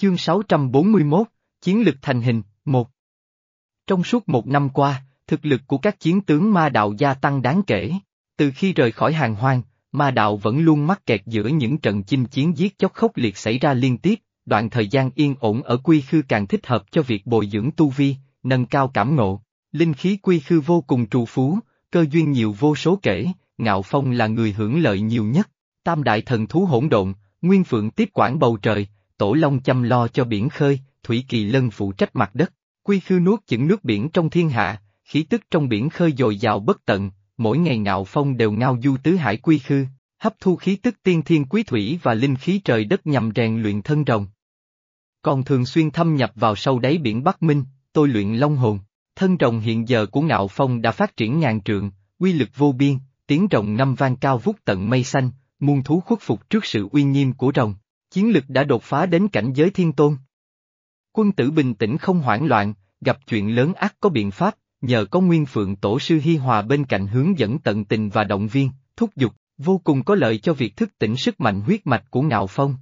Chương 641, Chiến lực thành hình, 1 Trong suốt một năm qua, thực lực của các chiến tướng ma đạo gia tăng đáng kể. Từ khi rời khỏi hàng hoang, ma đạo vẫn luôn mắc kẹt giữa những trận chinh chiến giết chóc khốc liệt xảy ra liên tiếp, đoạn thời gian yên ổn ở quy khư càng thích hợp cho việc bồi dưỡng tu vi, nâng cao cảm ngộ. Linh khí quy khư vô cùng trù phú, cơ duyên nhiều vô số kể, ngạo phong là người hưởng lợi nhiều nhất. Tam đại thần thú hỗn độn, Nguyên Phượng tiếp quản bầu trời, Tổ Long chăm lo cho biển khơi, Thủy Kỳ Lân phụ trách mặt đất. Quy khư nuốt chửng nước biển trong thiên hạ, khí tức trong biển khơi dồi dào bất tận, mỗi ngày ngạo phong đều ngao du tứ hải quy khư, hấp thu khí tức tiên thiên quý thủy và linh khí trời đất nhằm rèn luyện thân rồng. Còn thường xuyên thâm nhập vào sâu đáy biển Bắc Minh, tôi luyện long hồn, thân rồng hiện giờ của ngạo phong đã phát triển ngàn trượng, quy lực vô biên, tiếng rồng năm vang cao vút tận mây xanh, muôn thú khuất phục trước sự uy nghiêm của rồng, chiến lực đã đột phá đến cảnh giới thiên tôn. Quân tử bình tĩnh không hoảng loạn, gặp chuyện lớn ác có biện pháp, nhờ có nguyên phượng tổ sư Hi Hòa bên cạnh hướng dẫn tận tình và động viên, thúc giục, vô cùng có lợi cho việc thức tỉnh sức mạnh huyết mạch của Ngạo Phong.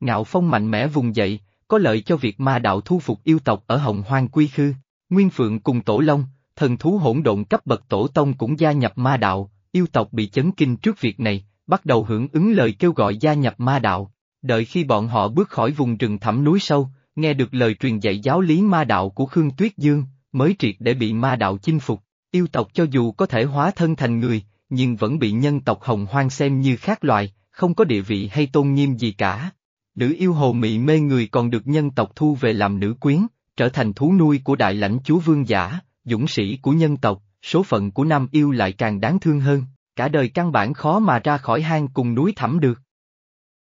Ngạo Phong mạnh mẽ vùng dậy, có lợi cho việc ma đạo thu phục yêu tộc ở Hồng Hoang Quy Khư, Nguyên Phượng cùng Tổ Long, thần thú hỗn độn cấp bậc Tổ Tông cũng gia nhập ma đạo, yêu tộc bị chấn kinh trước việc này, bắt đầu hưởng ứng lời kêu gọi gia nhập ma đạo. Đợi khi bọn họ bước khỏi vùng rừng thẳm núi sâu, nghe được lời truyền dạy giáo lý ma đạo của Khương Tuyết Dương, mới triệt để bị ma đạo chinh phục. Yêu tộc cho dù có thể hóa thân thành người, nhưng vẫn bị nhân tộc hồng hoang xem như khác loài, không có địa vị hay tôn nghiêm gì cả. Nữ yêu hồ mị mê người còn được nhân tộc thu về làm nữ quyến, trở thành thú nuôi của đại lãnh chúa vương giả, dũng sĩ của nhân tộc, số phận của nam yêu lại càng đáng thương hơn, cả đời căn bản khó mà ra khỏi hang cùng núi thẳm được.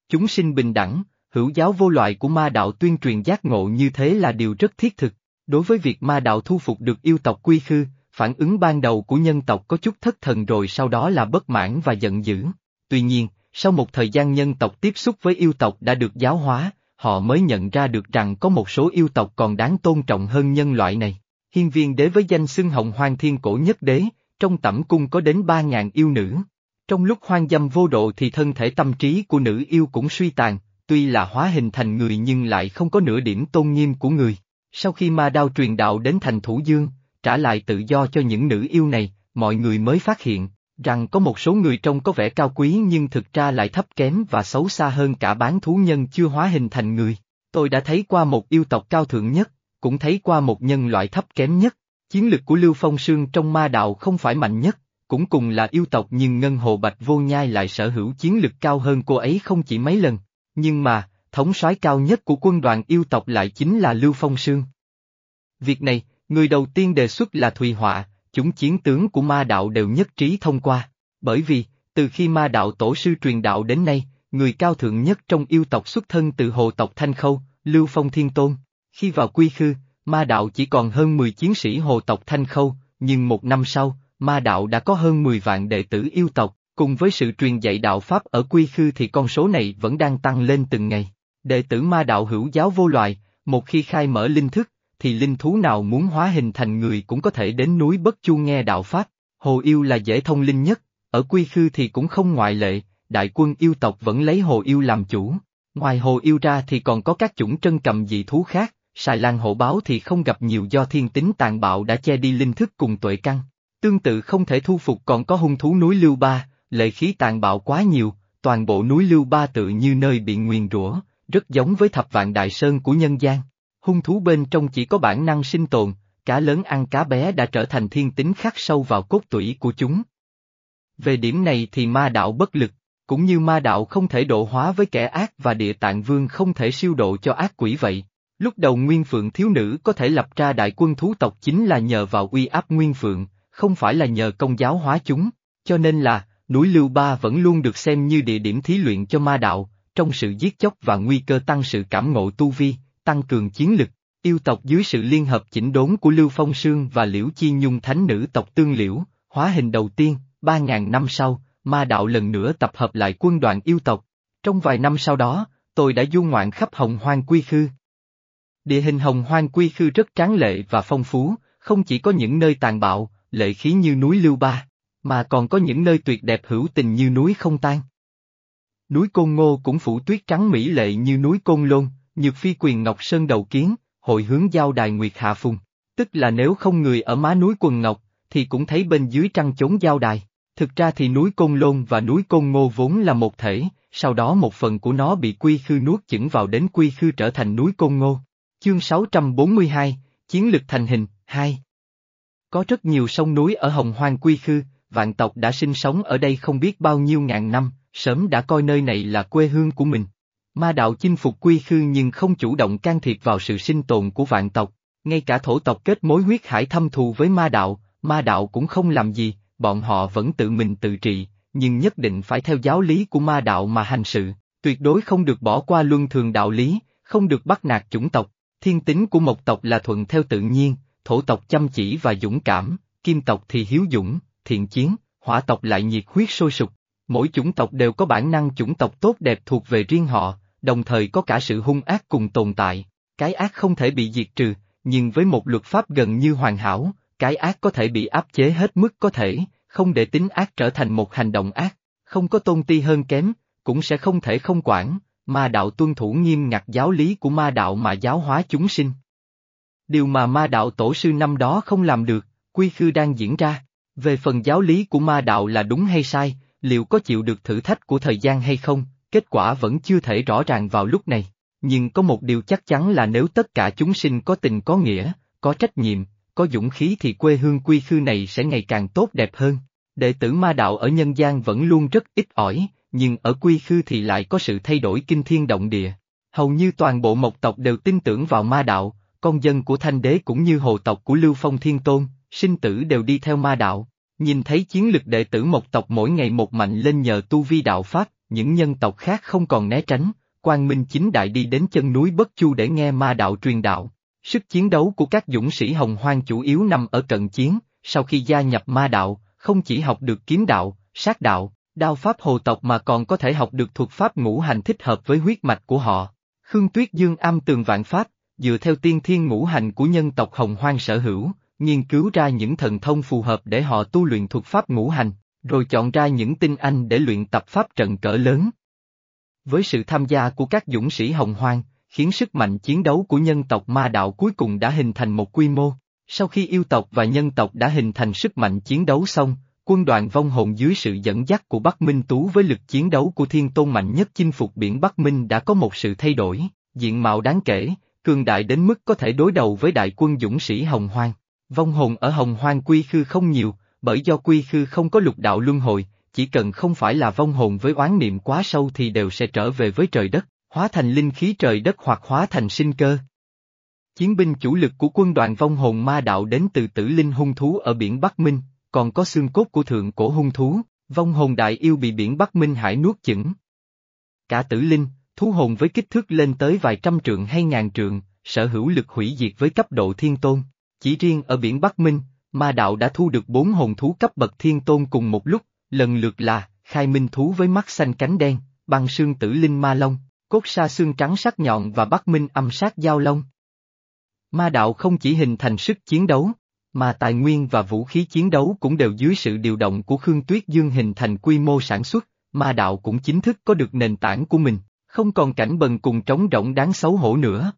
Chúng sinh bình đẳng, hữu giáo vô loại của ma đạo tuyên truyền giác ngộ như thế là điều rất thiết thực. Đối với việc ma đạo thu phục được yêu tộc quy khư, phản ứng ban đầu của nhân tộc có chút thất thần rồi sau đó là bất mãn và giận dữ. Tuy nhiên, sau một thời gian nhân tộc tiếp xúc với yêu tộc đã được giáo hóa, họ mới nhận ra được rằng có một số yêu tộc còn đáng tôn trọng hơn nhân loại này. Hiên viên đế với danh xưng hồng hoang thiên cổ nhất đế, trong tẩm cung có đến ba ngàn yêu nữ. Trong lúc hoang dâm vô độ thì thân thể tâm trí của nữ yêu cũng suy tàn, tuy là hóa hình thành người nhưng lại không có nửa điểm tôn nghiêm của người. Sau khi ma đao truyền đạo đến thành thủ dương, trả lại tự do cho những nữ yêu này, mọi người mới phát hiện, rằng có một số người trông có vẻ cao quý nhưng thực ra lại thấp kém và xấu xa hơn cả bán thú nhân chưa hóa hình thành người. Tôi đã thấy qua một yêu tộc cao thượng nhất, cũng thấy qua một nhân loại thấp kém nhất. Chiến lực của Lưu Phong Sương trong ma đạo không phải mạnh nhất, cũng cùng là yêu tộc nhưng Ngân Hồ Bạch Vô Nhai lại sở hữu chiến lực cao hơn cô ấy không chỉ mấy lần. Nhưng mà, thống soái cao nhất của quân đoàn yêu tộc lại chính là Lưu Phong Sương. Việc này, người đầu tiên đề xuất là Thùy Họa, chúng chiến tướng của ma đạo đều nhất trí thông qua, bởi vì, từ khi ma đạo tổ sư truyền đạo đến nay, người cao thượng nhất trong yêu tộc xuất thân từ hồ tộc Thanh Khâu, Lưu Phong Thiên Tôn, khi vào quy khư, ma đạo chỉ còn hơn 10 chiến sĩ hồ tộc Thanh Khâu, nhưng một năm sau, ma đạo đã có hơn 10 vạn đệ tử yêu tộc, cùng với sự truyền dạy đạo Pháp ở quy khư thì con số này vẫn đang tăng lên từng ngày. Đệ tử ma đạo hữu giáo vô loài, một khi khai mở linh thức, thì linh thú nào muốn hóa hình thành người cũng có thể đến núi Bất Chu nghe đạo Pháp. Hồ yêu là dễ thông linh nhất, ở quy khư thì cũng không ngoại lệ, đại quân yêu tộc vẫn lấy hồ yêu làm chủ. Ngoài hồ yêu ra thì còn có các chủng trân cầm dị thú khác, xài lan hổ báo thì không gặp nhiều do thiên tính tàn bạo đã che đi linh thức cùng tuệ căn. Tương tự không thể thu phục còn có hung thú núi Lưu Ba, lệ khí tàn bạo quá nhiều, toàn bộ núi Lưu Ba tự như nơi bị nguyền rủa, rất giống với thập vạn đại sơn của nhân gian. Hung thú bên trong chỉ có bản năng sinh tồn, cá lớn ăn cá bé đã trở thành thiên tính khắc sâu vào cốt tủy của chúng. Về điểm này thì ma đạo bất lực, cũng như ma đạo không thể độ hóa với kẻ ác và địa tạng vương không thể siêu độ cho ác quỷ vậy. Lúc đầu Nguyên Phượng thiếu nữ có thể lập ra đại quân thú tộc chính là nhờ vào uy áp Nguyên Phượng, không phải là nhờ công giáo hóa chúng, cho nên là, núi Lưu Ba vẫn luôn được xem như địa điểm thí luyện cho ma đạo, trong sự giết chóc và nguy cơ tăng sự cảm ngộ tu vi, tăng cường chiến lực. Yêu tộc dưới sự liên hợp chỉnh đốn của Lưu Phong Sương và Liễu Chi Nhung thánh nữ tộc Tương Liễu, hóa hình đầu tiên, ba ngàn năm sau, ma đạo lần nữa tập hợp lại quân đoàn yêu tộc. Trong vài năm sau đó, tôi đã du ngoạn khắp hồng hoang quy khư. Địa hình hồng hoang quy khư rất tráng lệ và phong phú, không chỉ có những nơi tàn bạo, lệ khí như núi Lưu Ba, mà còn có những nơi tuyệt đẹp hữu tình như núi Không Tan. Núi Côn Ngô cũng phủ tuyết trắng mỹ lệ như núi Côn Lôn, nhược phi quyền Ngọc Sơn đầu kiến, hội hướng giao đài Nguyệt Hạ Phùng. Tức là nếu không người ở má núi quần Ngọc, thì cũng thấy bên dưới trăng chốn giao đài. Thực ra thì núi Côn Lôn và núi Côn Ngô vốn là một thể, sau đó một phần của nó bị Quy Khư nuốt chửng vào đến Quy Khư trở thành núi Côn Ngô. Chương 642, Chiến lực thành hình, 2 có rất nhiều sông núi ở Hồng Hoang Quy Khư, vạn tộc đã sinh sống ở đây không biết bao nhiêu ngàn năm, sớm đã coi nơi này là quê hương của mình. Ma đạo chinh phục Quy Khư nhưng không chủ động can thiệp vào sự sinh tồn của vạn tộc, ngay cả thổ tộc kết mối huyết hải thâm thù với ma đạo, ma đạo cũng không làm gì, bọn họ vẫn tự mình tự trị, nhưng nhất định phải theo giáo lý của ma đạo mà hành sự, tuyệt đối không được bỏ qua luân thường đạo lý, không được bắt nạt chủng tộc. Thiên tính của một tộc là thuận theo tự nhiên, thổ tộc chăm chỉ và dũng cảm, kim tộc thì hiếu dũng, thiện chiến, hỏa tộc lại nhiệt huyết sôi sục. Mỗi chủng tộc đều có bản năng chủng tộc tốt đẹp thuộc về riêng họ, đồng thời có cả sự hung ác cùng tồn tại. Cái ác không thể bị diệt trừ, nhưng với một luật pháp gần như hoàn hảo, cái ác có thể bị áp chế hết mức có thể, không để tính ác trở thành một hành động ác, không có tôn ti hơn kém, cũng sẽ không thể không quản, ma đạo tuân thủ nghiêm ngặt giáo lý của ma đạo mà giáo hóa chúng sinh. Điều mà ma đạo tổ sư năm đó không làm được, quy khư đang diễn ra, về phần giáo lý của ma đạo là đúng hay sai, liệu có chịu được thử thách của thời gian hay không, kết quả vẫn chưa thể rõ ràng vào lúc này. Nhưng có một điều chắc chắn là nếu tất cả chúng sinh có tình có nghĩa, có trách nhiệm, có dũng khí thì quê hương quy khư này sẽ ngày càng tốt đẹp hơn. Đệ tử ma đạo ở nhân gian vẫn luôn rất ít ỏi, nhưng ở quy khư thì lại có sự thay đổi kinh thiên động địa. Hầu như toàn bộ mộc tộc đều tin tưởng vào ma đạo, con dân của thanh đế cũng như hồ tộc của Lưu Phong Thiên Tôn, sinh tử đều đi theo ma đạo. Nhìn thấy chiến lực đệ tử mộc tộc mỗi ngày một mạnh lên nhờ tu vi đạo Pháp, những nhân tộc khác không còn né tránh, Quang Minh chính đại đi đến chân núi Bất Chu để nghe ma đạo truyền đạo. Sức chiến đấu của các dũng sĩ hồng hoang chủ yếu nằm ở cận chiến, sau khi gia nhập ma đạo, không chỉ học được kiếm đạo, sát đạo, đao pháp hồ tộc mà còn có thể học được thuật pháp ngũ hành thích hợp với huyết mạch của họ. Khương Tuyết Dương am tường vạn pháp, dựa theo tiên thiên ngũ hành của nhân tộc hồng hoang sở hữu, nghiên cứu ra những thần thông phù hợp để họ tu luyện thuật pháp ngũ hành, rồi chọn ra những tinh anh để luyện tập pháp trận cỡ lớn. Với sự tham gia của các dũng sĩ hồng hoang, khiến sức mạnh chiến đấu của nhân tộc ma đạo cuối cùng đã hình thành một quy mô. Sau khi yêu tộc và nhân tộc đã hình thành sức mạnh chiến đấu xong, quân đoàn vong hồn dưới sự dẫn dắt của Bắc Minh Tú với lực chiến đấu của thiên tôn mạnh nhất chinh phục biển Bắc Minh đã có một sự thay đổi, diện mạo đáng kể, cường đại đến mức có thể đối đầu với đại quân dũng sĩ Hồng Hoang. Vong hồn ở Hồng Hoang quy khư không nhiều, bởi do quy khư không có lục đạo luân hồi, chỉ cần không phải là vong hồn với oán niệm quá sâu thì đều sẽ trở về với trời đất, hóa thành linh khí trời đất hoặc hóa thành sinh cơ. Chiến binh chủ lực của quân đoàn vong hồn ma đạo đến từ tử linh hung thú ở biển Bắc Minh, còn có xương cốt của thượng cổ hung thú, vong hồn đại yêu bị biển Bắc Minh Hải nuốt chửng. Cả tử linh, thú hồn với kích thước lên tới vài trăm trượng hay ngàn trượng, sở hữu lực hủy diệt với cấp độ thiên tôn. Chỉ riêng ở biển Bắc Minh, ma đạo đã thu được bốn hồn thú cấp bậc thiên tôn cùng một lúc, lần lượt là, khai minh thú với mắt xanh cánh đen, băng xương tử linh ma long, cốt sa xương trắng sắc nhọn và Bắc Minh âm sát giao long. Ma đạo không chỉ hình thành sức chiến đấu, mà tài nguyên và vũ khí chiến đấu cũng đều dưới sự điều động của Khương Tuyết Dương hình thành quy mô sản xuất, ma đạo cũng chính thức có được nền tảng của mình, không còn cảnh bần cùng trống rỗng đáng xấu hổ nữa.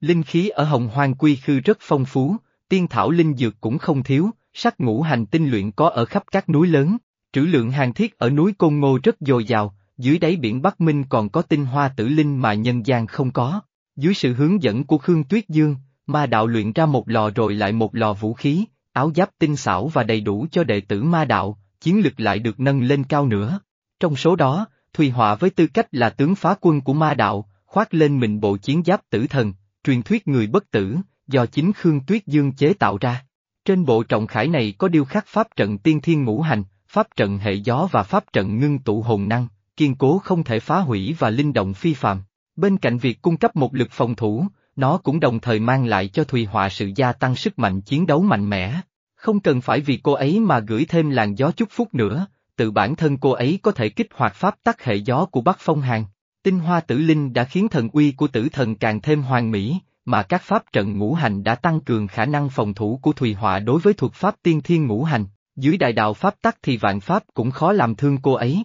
Linh khí ở hồng hoang quy khư rất phong phú, tiên thảo linh dược cũng không thiếu, sắc ngũ hành tinh luyện có ở khắp các núi lớn, trữ lượng hàng thiết ở núi Côn Ngô rất dồi dào, dưới đáy biển Bắc Minh còn có tinh hoa tử linh mà nhân gian không có. Dưới sự hướng dẫn của Khương Tuyết Dương, ma đạo luyện ra một lò rồi lại một lò vũ khí, áo giáp tinh xảo và đầy đủ cho đệ tử ma đạo, chiến lực lại được nâng lên cao nữa. Trong số đó, Thùy Họa với tư cách là tướng phá quân của ma đạo, khoác lên mình bộ chiến giáp tử thần, truyền thuyết người bất tử, do chính Khương Tuyết Dương chế tạo ra. Trên bộ trọng khải này có điêu khắc pháp trận tiên thiên ngũ hành, pháp trận hệ gió và pháp trận ngưng tụ hồn năng, kiên cố không thể phá hủy và linh động phi phàm. Bên cạnh việc cung cấp một lực phòng thủ, nó cũng đồng thời mang lại cho Thùy Họa sự gia tăng sức mạnh chiến đấu mạnh mẽ. Không cần phải vì cô ấy mà gửi thêm làn gió chúc phúc nữa, tự bản thân cô ấy có thể kích hoạt pháp tắc hệ gió của Bắc Phong Hàn. Tinh hoa tử linh đã khiến thần uy của tử thần càng thêm hoàn mỹ, mà các pháp trận ngũ hành đã tăng cường khả năng phòng thủ của Thùy Họa đối với thuật pháp tiên thiên ngũ hành, dưới đại đạo pháp tắc thì vạn pháp cũng khó làm thương cô ấy.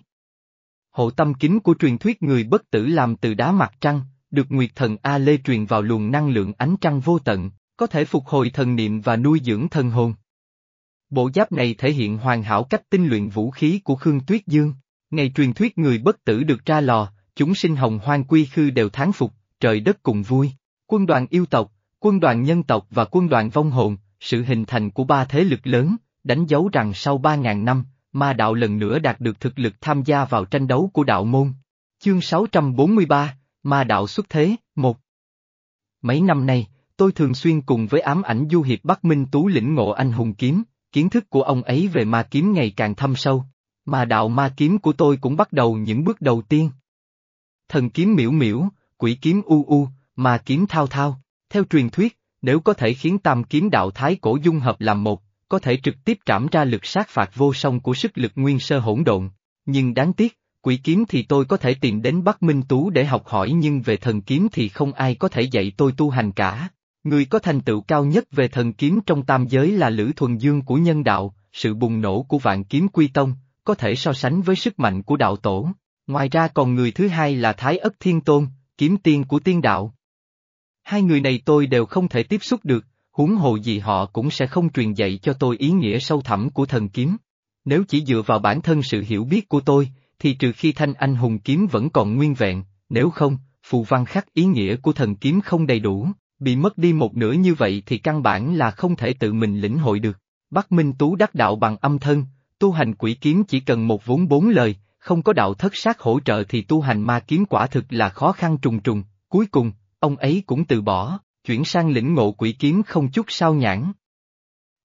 Hộ tâm kính của truyền thuyết người bất tử làm từ đá mặt trăng, được Nguyệt Thần A Lê truyền vào luồng năng lượng ánh trăng vô tận, có thể phục hồi thần niệm và nuôi dưỡng thần hồn. Bộ giáp này thể hiện hoàn hảo cách tinh luyện vũ khí của Khương Tuyết Dương. Ngày truyền thuyết người bất tử được ra lò, chúng sinh hồng hoang quy khư đều thán phục, trời đất cùng vui. Quân đoàn yêu tộc, quân đoàn nhân tộc và quân đoàn vong hồn, sự hình thành của ba thế lực lớn, đánh dấu rằng sau 3.000 năm, ma đạo lần nữa đạt được thực lực tham gia vào tranh đấu của đạo môn. Chương 643, Ma đạo xuất thế, 1 Mấy năm nay, tôi thường xuyên cùng với ám ảnh du hiệp Bắc Minh Tú lĩnh ngộ anh hùng kiếm, kiến thức của ông ấy về ma kiếm ngày càng thâm sâu, mà đạo ma kiếm của tôi cũng bắt đầu những bước đầu tiên. Thần kiếm miễu miễu, quỷ kiếm u u, ma kiếm thao thao, theo truyền thuyết, nếu có thể khiến tam kiếm đạo thái cổ dung hợp làm một, có thể trực tiếp trảm ra lực sát phạt vô song của sức lực nguyên sơ hỗn độn. Nhưng đáng tiếc, quỷ kiếm thì tôi có thể tìm đến Bắc Minh Tú để học hỏi nhưng về thần kiếm thì không ai có thể dạy tôi tu hành cả. Người có thành tựu cao nhất về thần kiếm trong tam giới là Lữ Thuần Dương của nhân đạo, sự bùng nổ của vạn kiếm quy tông, có thể so sánh với sức mạnh của đạo tổ. Ngoài ra còn người thứ hai là Thái Ất Thiên Tôn, kiếm tiên của tiên đạo. Hai người này tôi đều không thể tiếp xúc được, huống hồ gì họ cũng sẽ không truyền dạy cho tôi ý nghĩa sâu thẳm của thần kiếm. Nếu chỉ dựa vào bản thân sự hiểu biết của tôi, thì trừ khi thanh anh hùng kiếm vẫn còn nguyên vẹn, nếu không, phù văn khắc ý nghĩa của thần kiếm không đầy đủ, bị mất đi một nửa như vậy thì căn bản là không thể tự mình lĩnh hội được. Bắc Minh Tú đắc đạo bằng âm thân, tu hành quỷ kiếm chỉ cần một vốn bốn lời, không có đạo thất sát hỗ trợ thì tu hành ma kiếm quả thực là khó khăn trùng trùng, cuối cùng, ông ấy cũng từ bỏ, chuyển sang lĩnh ngộ quỷ kiếm không chút sao nhãn.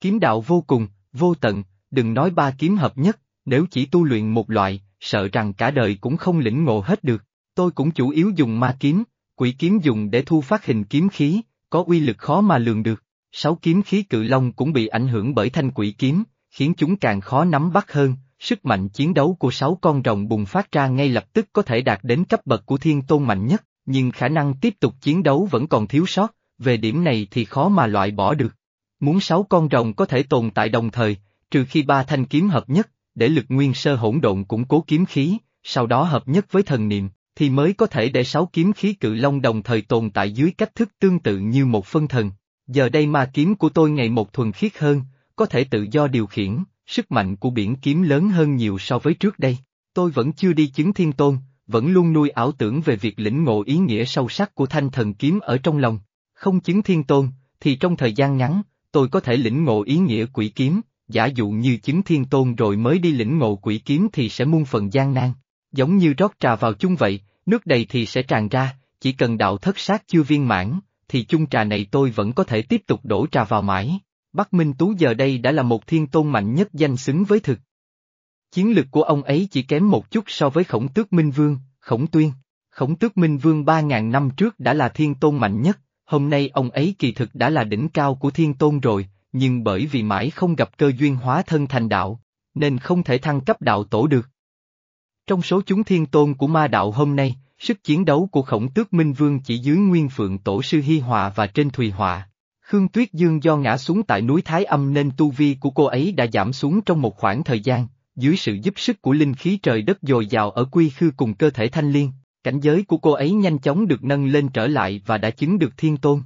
Kiếm đạo vô cùng, vô tận, đừng nói ba kiếm hợp nhất, nếu chỉ tu luyện một loại, sợ rằng cả đời cũng không lĩnh ngộ hết được. Tôi cũng chủ yếu dùng ma kiếm, quỷ kiếm dùng để thu phát hình kiếm khí, có uy lực khó mà lường được. Sáu kiếm khí cự long cũng bị ảnh hưởng bởi thanh quỷ kiếm, khiến chúng càng khó nắm bắt hơn, sức mạnh chiến đấu của sáu con rồng bùng phát ra ngay lập tức có thể đạt đến cấp bậc của thiên tôn mạnh nhất, nhưng khả năng tiếp tục chiến đấu vẫn còn thiếu sót, về điểm này thì khó mà loại bỏ được. Muốn sáu con rồng có thể tồn tại đồng thời, trừ khi ba thanh kiếm hợp nhất, để lực nguyên sơ hỗn độn củng cố kiếm khí, sau đó hợp nhất với thần niệm, thì mới có thể để sáu kiếm khí cự long đồng thời tồn tại dưới cách thức tương tự như một phân thần. Giờ đây ma kiếm của tôi ngày một thuần khiết hơn, có thể tự do điều khiển, sức mạnh của biển kiếm lớn hơn nhiều so với trước đây. Tôi vẫn chưa đi chứng thiên tôn, vẫn luôn nuôi ảo tưởng về việc lĩnh ngộ ý nghĩa sâu sắc của thanh thần kiếm ở trong lòng. Không chứng thiên tôn, thì trong thời gian ngắn, tôi có thể lĩnh ngộ ý nghĩa quỷ kiếm, giả dụ như chứng thiên tôn rồi mới đi lĩnh ngộ quỷ kiếm thì sẽ muôn phần gian nan. Giống như rót trà vào chung vậy, nước đầy thì sẽ tràn ra, chỉ cần đạo thất sát chưa viên mãn, thì chung trà này tôi vẫn có thể tiếp tục đổ trà vào mãi. Bắc Minh Tú giờ đây đã là một thiên tôn mạnh nhất danh xứng với thực. Chiến lực của ông ấy chỉ kém một chút so với khổng tước Minh Vương, khổng tuyên. Khổng tước Minh Vương 3.000 năm trước đã là thiên tôn mạnh nhất, hôm nay ông ấy kỳ thực đã là đỉnh cao của thiên tôn rồi, nhưng bởi vì mãi không gặp cơ duyên hóa thân thành đạo, nên không thể thăng cấp đạo tổ được. Trong số chúng thiên tôn của ma đạo hôm nay, sức chiến đấu của khổng tước Minh Vương chỉ dưới nguyên phượng tổ sư Hy Hòa và trên Thùy hòa Khương Tuyết Dương do ngã xuống tại núi Thái Âm nên tu vi của cô ấy đã giảm xuống trong một khoảng thời gian, dưới sự giúp sức của linh khí trời đất dồi dào ở quy khư cùng cơ thể thanh liên, cảnh giới của cô ấy nhanh chóng được nâng lên trở lại và đã chứng được thiên tôn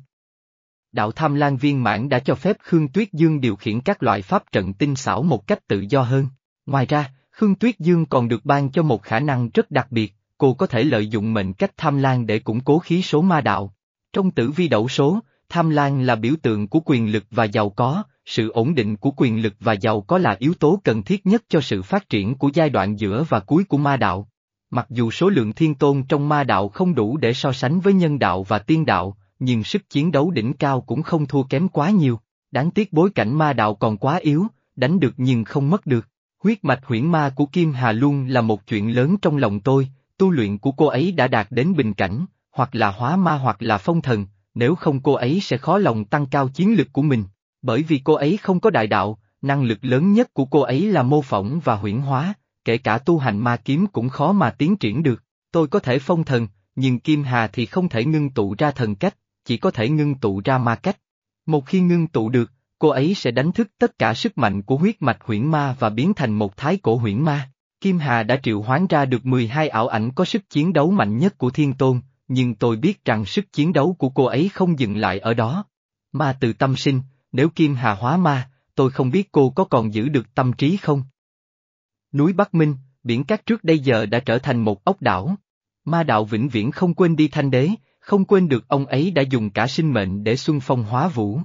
đạo tham lan viên mãn đã cho phép Khương Tuyết Dương điều khiển các loại pháp trận tinh xảo một cách tự do hơn. Ngoài ra, Khương Tuyết Dương còn được ban cho một khả năng rất đặc biệt, cô có thể lợi dụng mệnh cách tham lan để củng cố khí số ma đạo. Trong tử vi đậu số, tham lan là biểu tượng của quyền lực và giàu có, sự ổn định của quyền lực và giàu có là yếu tố cần thiết nhất cho sự phát triển của giai đoạn giữa và cuối của ma đạo. Mặc dù số lượng thiên tôn trong ma đạo không đủ để so sánh với nhân đạo và tiên đạo, nhưng sức chiến đấu đỉnh cao cũng không thua kém quá nhiều. Đáng tiếc bối cảnh ma đạo còn quá yếu, đánh được nhưng không mất được. Huyết mạch huyễn ma của Kim Hà luôn là một chuyện lớn trong lòng tôi, tu luyện của cô ấy đã đạt đến bình cảnh, hoặc là hóa ma hoặc là phong thần, nếu không cô ấy sẽ khó lòng tăng cao chiến lực của mình. Bởi vì cô ấy không có đại đạo, năng lực lớn nhất của cô ấy là mô phỏng và huyễn hóa, kể cả tu hành ma kiếm cũng khó mà tiến triển được. Tôi có thể phong thần, nhưng Kim Hà thì không thể ngưng tụ ra thần cách, chỉ có thể ngưng tụ ra ma cách. Một khi ngưng tụ được, cô ấy sẽ đánh thức tất cả sức mạnh của huyết mạch huyễn ma và biến thành một thái cổ huyễn ma. Kim Hà đã triệu hoán ra được 12 ảo ảnh có sức chiến đấu mạnh nhất của thiên tôn, nhưng tôi biết rằng sức chiến đấu của cô ấy không dừng lại ở đó. Ma từ tâm sinh, nếu Kim Hà hóa ma, tôi không biết cô có còn giữ được tâm trí không? Núi Bắc Minh, biển cát trước đây giờ đã trở thành một ốc đảo. Ma đạo vĩnh viễn không quên đi thanh đế, không quên được ông ấy đã dùng cả sinh mệnh để xuân phong hóa vũ.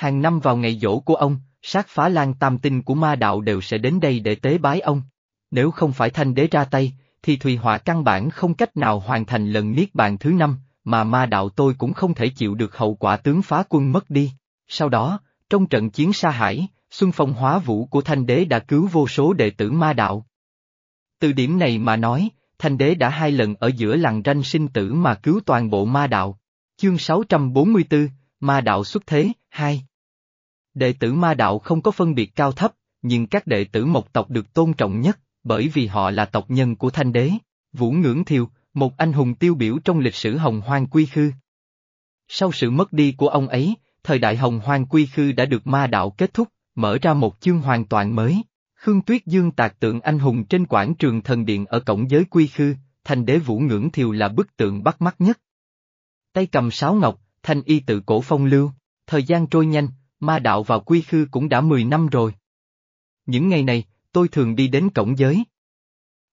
Hàng năm vào ngày dỗ của ông, sát phá lan tam tinh của ma đạo đều sẽ đến đây để tế bái ông. Nếu không phải thanh đế ra tay, thì Thùy Họa căn bản không cách nào hoàn thành lần niết bàn thứ năm, mà ma đạo tôi cũng không thể chịu được hậu quả tướng phá quân mất đi. Sau đó, trong trận chiến sa hải, Xuân Phong hóa vũ của Thanh Đế đã cứu vô số đệ tử ma đạo. Từ điểm này mà nói, Thanh Đế đã hai lần ở giữa làng ranh sinh tử mà cứu toàn bộ ma đạo. Chương 644, Ma đạo xuất thế, 2 Đệ tử ma đạo không có phân biệt cao thấp, nhưng các đệ tử mộc tộc được tôn trọng nhất, bởi vì họ là tộc nhân của Thanh Đế. Vũ Ngưỡng Thiều, một anh hùng tiêu biểu trong lịch sử hồng hoang quy khư. Sau sự mất đi của ông ấy, thời đại hồng hoang quy khư đã được ma đạo kết thúc, mở ra một chương hoàn toàn mới. Khương Tuyết Dương tạc tượng anh hùng trên quảng trường thần điện ở cổng giới quy khư, thanh đế vũ ngưỡng thiều là bức tượng bắt mắt nhất. Tay cầm sáo ngọc, thanh y tự cổ phong lưu, thời gian trôi nhanh, ma đạo vào quy khư cũng đã 10 năm rồi. Những ngày này, tôi thường đi đến cổng giới.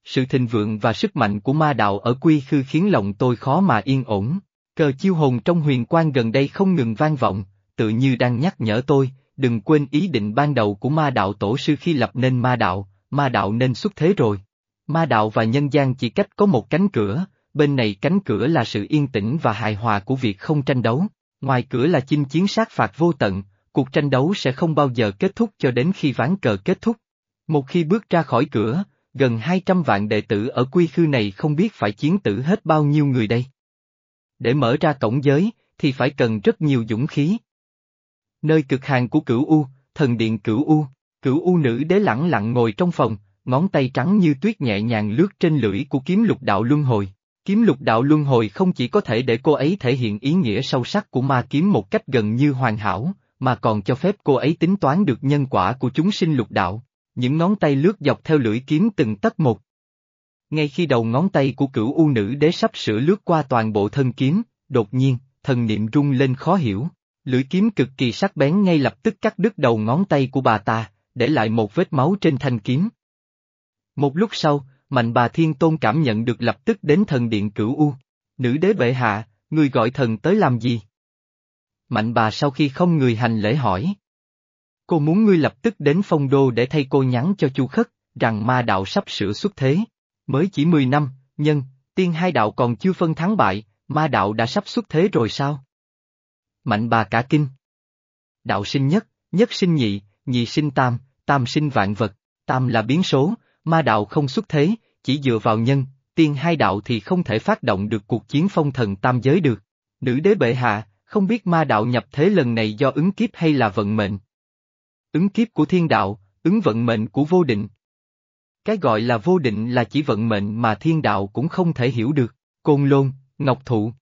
Sự thịnh vượng và sức mạnh của ma đạo ở quy khư khiến lòng tôi khó mà yên ổn. Cờ chiêu hồn trong huyền quan gần đây không ngừng vang vọng, tự như đang nhắc nhở tôi, đừng quên ý định ban đầu của ma đạo tổ sư khi lập nên ma đạo, ma đạo nên xuất thế rồi. Ma đạo và nhân gian chỉ cách có một cánh cửa, bên này cánh cửa là sự yên tĩnh và hài hòa của việc không tranh đấu, ngoài cửa là chinh chiến sát phạt vô tận, cuộc tranh đấu sẽ không bao giờ kết thúc cho đến khi ván cờ kết thúc. Một khi bước ra khỏi cửa, gần 200 vạn đệ tử ở quy khư này không biết phải chiến tử hết bao nhiêu người đây. Để mở ra cổng giới, thì phải cần rất nhiều dũng khí. Nơi cực hàng của cửu U, thần điện cửu U, cửu U nữ đế lẳng lặng ngồi trong phòng, ngón tay trắng như tuyết nhẹ nhàng lướt trên lưỡi của kiếm lục đạo luân hồi. Kiếm lục đạo luân hồi không chỉ có thể để cô ấy thể hiện ý nghĩa sâu sắc của ma kiếm một cách gần như hoàn hảo, mà còn cho phép cô ấy tính toán được nhân quả của chúng sinh lục đạo. Những ngón tay lướt dọc theo lưỡi kiếm từng tấc một. Ngay khi đầu ngón tay của cửu u nữ đế sắp sửa lướt qua toàn bộ thân kiếm, đột nhiên, thần niệm rung lên khó hiểu. Lưỡi kiếm cực kỳ sắc bén ngay lập tức cắt đứt đầu ngón tay của bà ta, để lại một vết máu trên thanh kiếm. Một lúc sau, Mạnh bà Thiên Tôn cảm nhận được lập tức đến thần điện cửu U. Nữ đế bệ hạ, người gọi thần tới làm gì? Mạnh bà sau khi không người hành lễ hỏi. Cô muốn ngươi lập tức đến phong đô để thay cô nhắn cho chu khất, rằng ma đạo sắp sửa xuất thế. Mới chỉ 10 năm, nhân, tiên hai đạo còn chưa phân thắng bại, ma đạo đã sắp xuất thế rồi sao? Mạnh bà cả kinh. Đạo sinh nhất, nhất sinh nhị, nhị sinh tam, tam sinh vạn vật, tam là biến số, ma đạo không xuất thế, chỉ dựa vào nhân, tiên hai đạo thì không thể phát động được cuộc chiến phong thần tam giới được. Nữ đế bệ hạ, không biết ma đạo nhập thế lần này do ứng kiếp hay là vận mệnh. Ứng kiếp của thiên đạo, ứng vận mệnh của vô định. Cái gọi là vô định là chỉ vận mệnh mà thiên đạo cũng không thể hiểu được, côn lôn, ngọc thụ.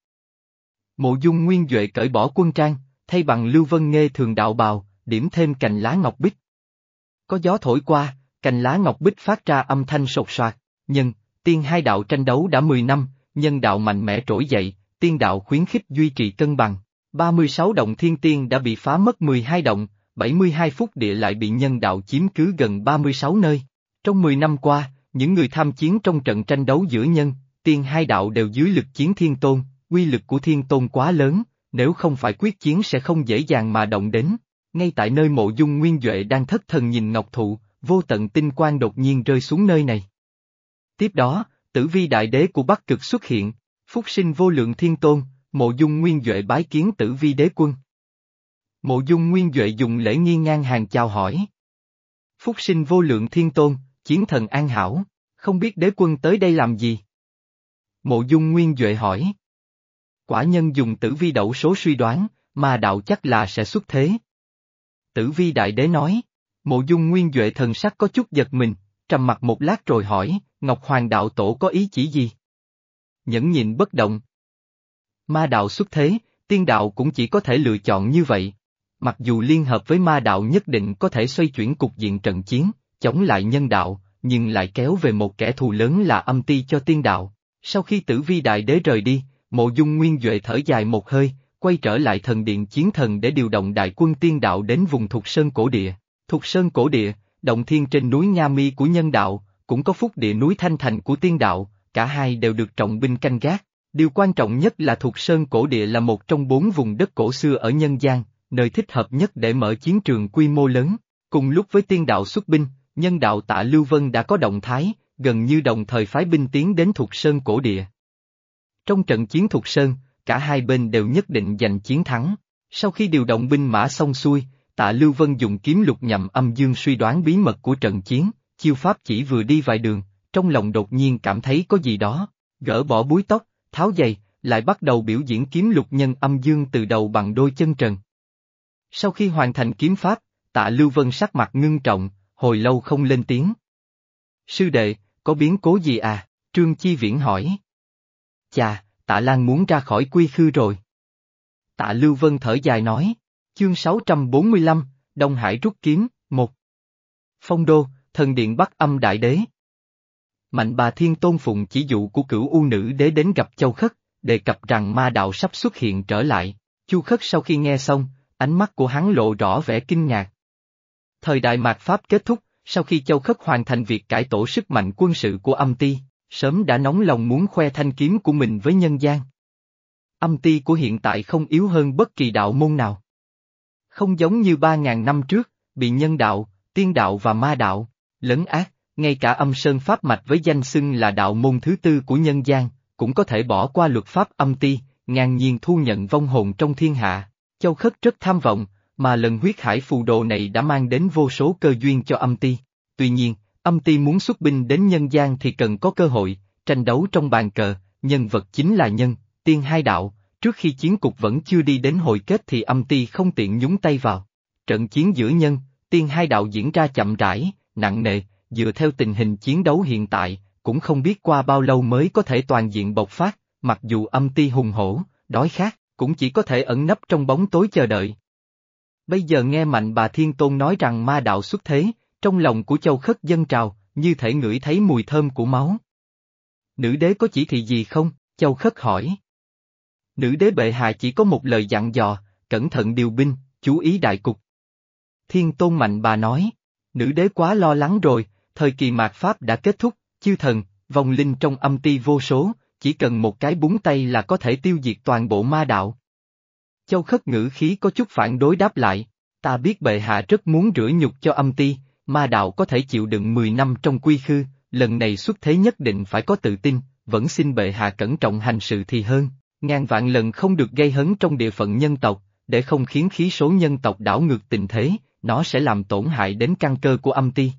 Mộ dung nguyên Duệ cởi bỏ quân trang, thay bằng lưu vân nghe thường đạo bào, điểm thêm cành lá ngọc bích. Có gió thổi qua, cành lá ngọc bích phát ra âm thanh sột soạt, nhân, tiên hai đạo tranh đấu đã 10 năm, nhân đạo mạnh mẽ trỗi dậy, tiên đạo khuyến khích duy trì cân bằng. 36 động thiên tiên đã bị phá mất 12 động, 72 phút địa lại bị nhân đạo chiếm cứ gần 36 nơi. Trong 10 năm qua, những người tham chiến trong trận tranh đấu giữa nhân, tiên hai đạo đều dưới lực chiến thiên tôn, quy lực của thiên tôn quá lớn, nếu không phải quyết chiến sẽ không dễ dàng mà động đến. Ngay tại nơi mộ dung nguyên Duệ đang thất thần nhìn ngọc thụ, vô tận tinh quang đột nhiên rơi xuống nơi này. Tiếp đó, tử vi đại đế của Bắc Cực xuất hiện, phúc sinh vô lượng thiên tôn, mộ dung nguyên Duệ bái kiến tử vi đế quân. Mộ dung nguyên Duệ dùng lễ nghi ngang hàng chào hỏi. Phúc sinh vô lượng thiên tôn, chiến thần an hảo, không biết đế quân tới đây làm gì? Mộ dung nguyên Duệ hỏi. Quả nhân dùng tử vi đậu số suy đoán, mà đạo chắc là sẽ xuất thế. Tử vi đại đế nói, mộ dung nguyên Duệ thần sắc có chút giật mình, trầm mặt một lát rồi hỏi, Ngọc Hoàng đạo tổ có ý chỉ gì? Nhẫn nhịn bất động. Ma đạo xuất thế, tiên đạo cũng chỉ có thể lựa chọn như vậy. Mặc dù liên hợp với ma đạo nhất định có thể xoay chuyển cục diện trận chiến, chống lại nhân đạo, nhưng lại kéo về một kẻ thù lớn là âm ti cho tiên đạo. Sau khi tử vi đại đế rời đi, mộ dung nguyên Duệ thở dài một hơi, quay trở lại thần điện chiến thần để điều động đại quân tiên đạo đến vùng Thục Sơn Cổ Địa. Thục Sơn Cổ Địa, động thiên trên núi Nha Mi của nhân đạo, cũng có phúc địa núi Thanh Thành của tiên đạo, cả hai đều được trọng binh canh gác. Điều quan trọng nhất là Thục Sơn Cổ Địa là một trong bốn vùng đất cổ xưa ở nhân gian, nơi thích hợp nhất để mở chiến trường quy mô lớn. Cùng lúc với tiên đạo xuất binh, nhân đạo tạ Lưu Vân đã có động thái, gần như đồng thời phái binh tiến đến Thục Sơn Cổ Địa. Trong trận chiến Thục Sơn, cả hai bên đều nhất định giành chiến thắng. Sau khi điều động binh mã xong xuôi, tạ Lưu Vân dùng kiếm lục nhằm âm dương suy đoán bí mật của trận chiến, chiêu pháp chỉ vừa đi vài đường, trong lòng đột nhiên cảm thấy có gì đó, gỡ bỏ búi tóc, tháo giày, lại bắt đầu biểu diễn kiếm lục nhân âm dương từ đầu bằng đôi chân trần. Sau khi hoàn thành kiếm pháp, tạ Lưu Vân sắc mặt ngưng trọng, hồi lâu không lên tiếng. Sư đệ, có biến cố gì à? Trương Chi Viễn hỏi. Chà, tạ Lan muốn ra khỏi quy khư rồi. Tạ Lưu Vân thở dài nói, chương 645, Đông Hải rút kiếm, một. Phong đô, thần điện Bắc âm đại đế. Mạnh bà Thiên Tôn Phụng chỉ dụ của cửu U nữ đế đến gặp Châu Khất, đề cập rằng ma đạo sắp xuất hiện trở lại. Chu Khất sau khi nghe xong, ánh mắt của hắn lộ rõ vẻ kinh ngạc. Thời đại mạt Pháp kết thúc, sau khi Châu Khất hoàn thành việc cải tổ sức mạnh quân sự của âm ti, sớm đã nóng lòng muốn khoe thanh kiếm của mình với nhân gian. Âm ti của hiện tại không yếu hơn bất kỳ đạo môn nào. Không giống như ba ngàn năm trước, bị nhân đạo, tiên đạo và ma đạo, lấn ác, ngay cả âm sơn pháp mạch với danh xưng là đạo môn thứ tư của nhân gian, cũng có thể bỏ qua luật pháp âm ti, ngang nhiên thu nhận vong hồn trong thiên hạ. Châu Khất rất tham vọng, mà lần huyết hải phù đồ này đã mang đến vô số cơ duyên cho âm ti. Tuy nhiên, âm ti muốn xuất binh đến nhân gian thì cần có cơ hội, tranh đấu trong bàn cờ, nhân vật chính là nhân, tiên hai đạo, trước khi chiến cục vẫn chưa đi đến hồi kết thì âm ti không tiện nhúng tay vào. Trận chiến giữa nhân, tiên hai đạo diễn ra chậm rãi, nặng nề, dựa theo tình hình chiến đấu hiện tại, cũng không biết qua bao lâu mới có thể toàn diện bộc phát, mặc dù âm ti hùng hổ, đói khát, cũng chỉ có thể ẩn nấp trong bóng tối chờ đợi. Bây giờ nghe mạnh bà Thiên Tôn nói rằng ma đạo xuất thế, trong lòng của châu khất dân trào, như thể ngửi thấy mùi thơm của máu. Nữ đế có chỉ thị gì không? Châu khất hỏi. Nữ đế bệ hạ chỉ có một lời dặn dò, cẩn thận điều binh, chú ý đại cục. Thiên Tôn mạnh bà nói, nữ đế quá lo lắng rồi, thời kỳ mạt Pháp đã kết thúc, chư thần, vòng linh trong âm ti vô số, chỉ cần một cái búng tay là có thể tiêu diệt toàn bộ ma đạo. Châu khất ngữ khí có chút phản đối đáp lại, ta biết bệ hạ rất muốn rửa nhục cho âm ti, ma đạo có thể chịu đựng 10 năm trong quy khư, lần này xuất thế nhất định phải có tự tin, vẫn xin bệ hạ cẩn trọng hành sự thì hơn, ngàn vạn lần không được gây hấn trong địa phận nhân tộc, để không khiến khí số nhân tộc đảo ngược tình thế, nó sẽ làm tổn hại đến căn cơ của âm ti.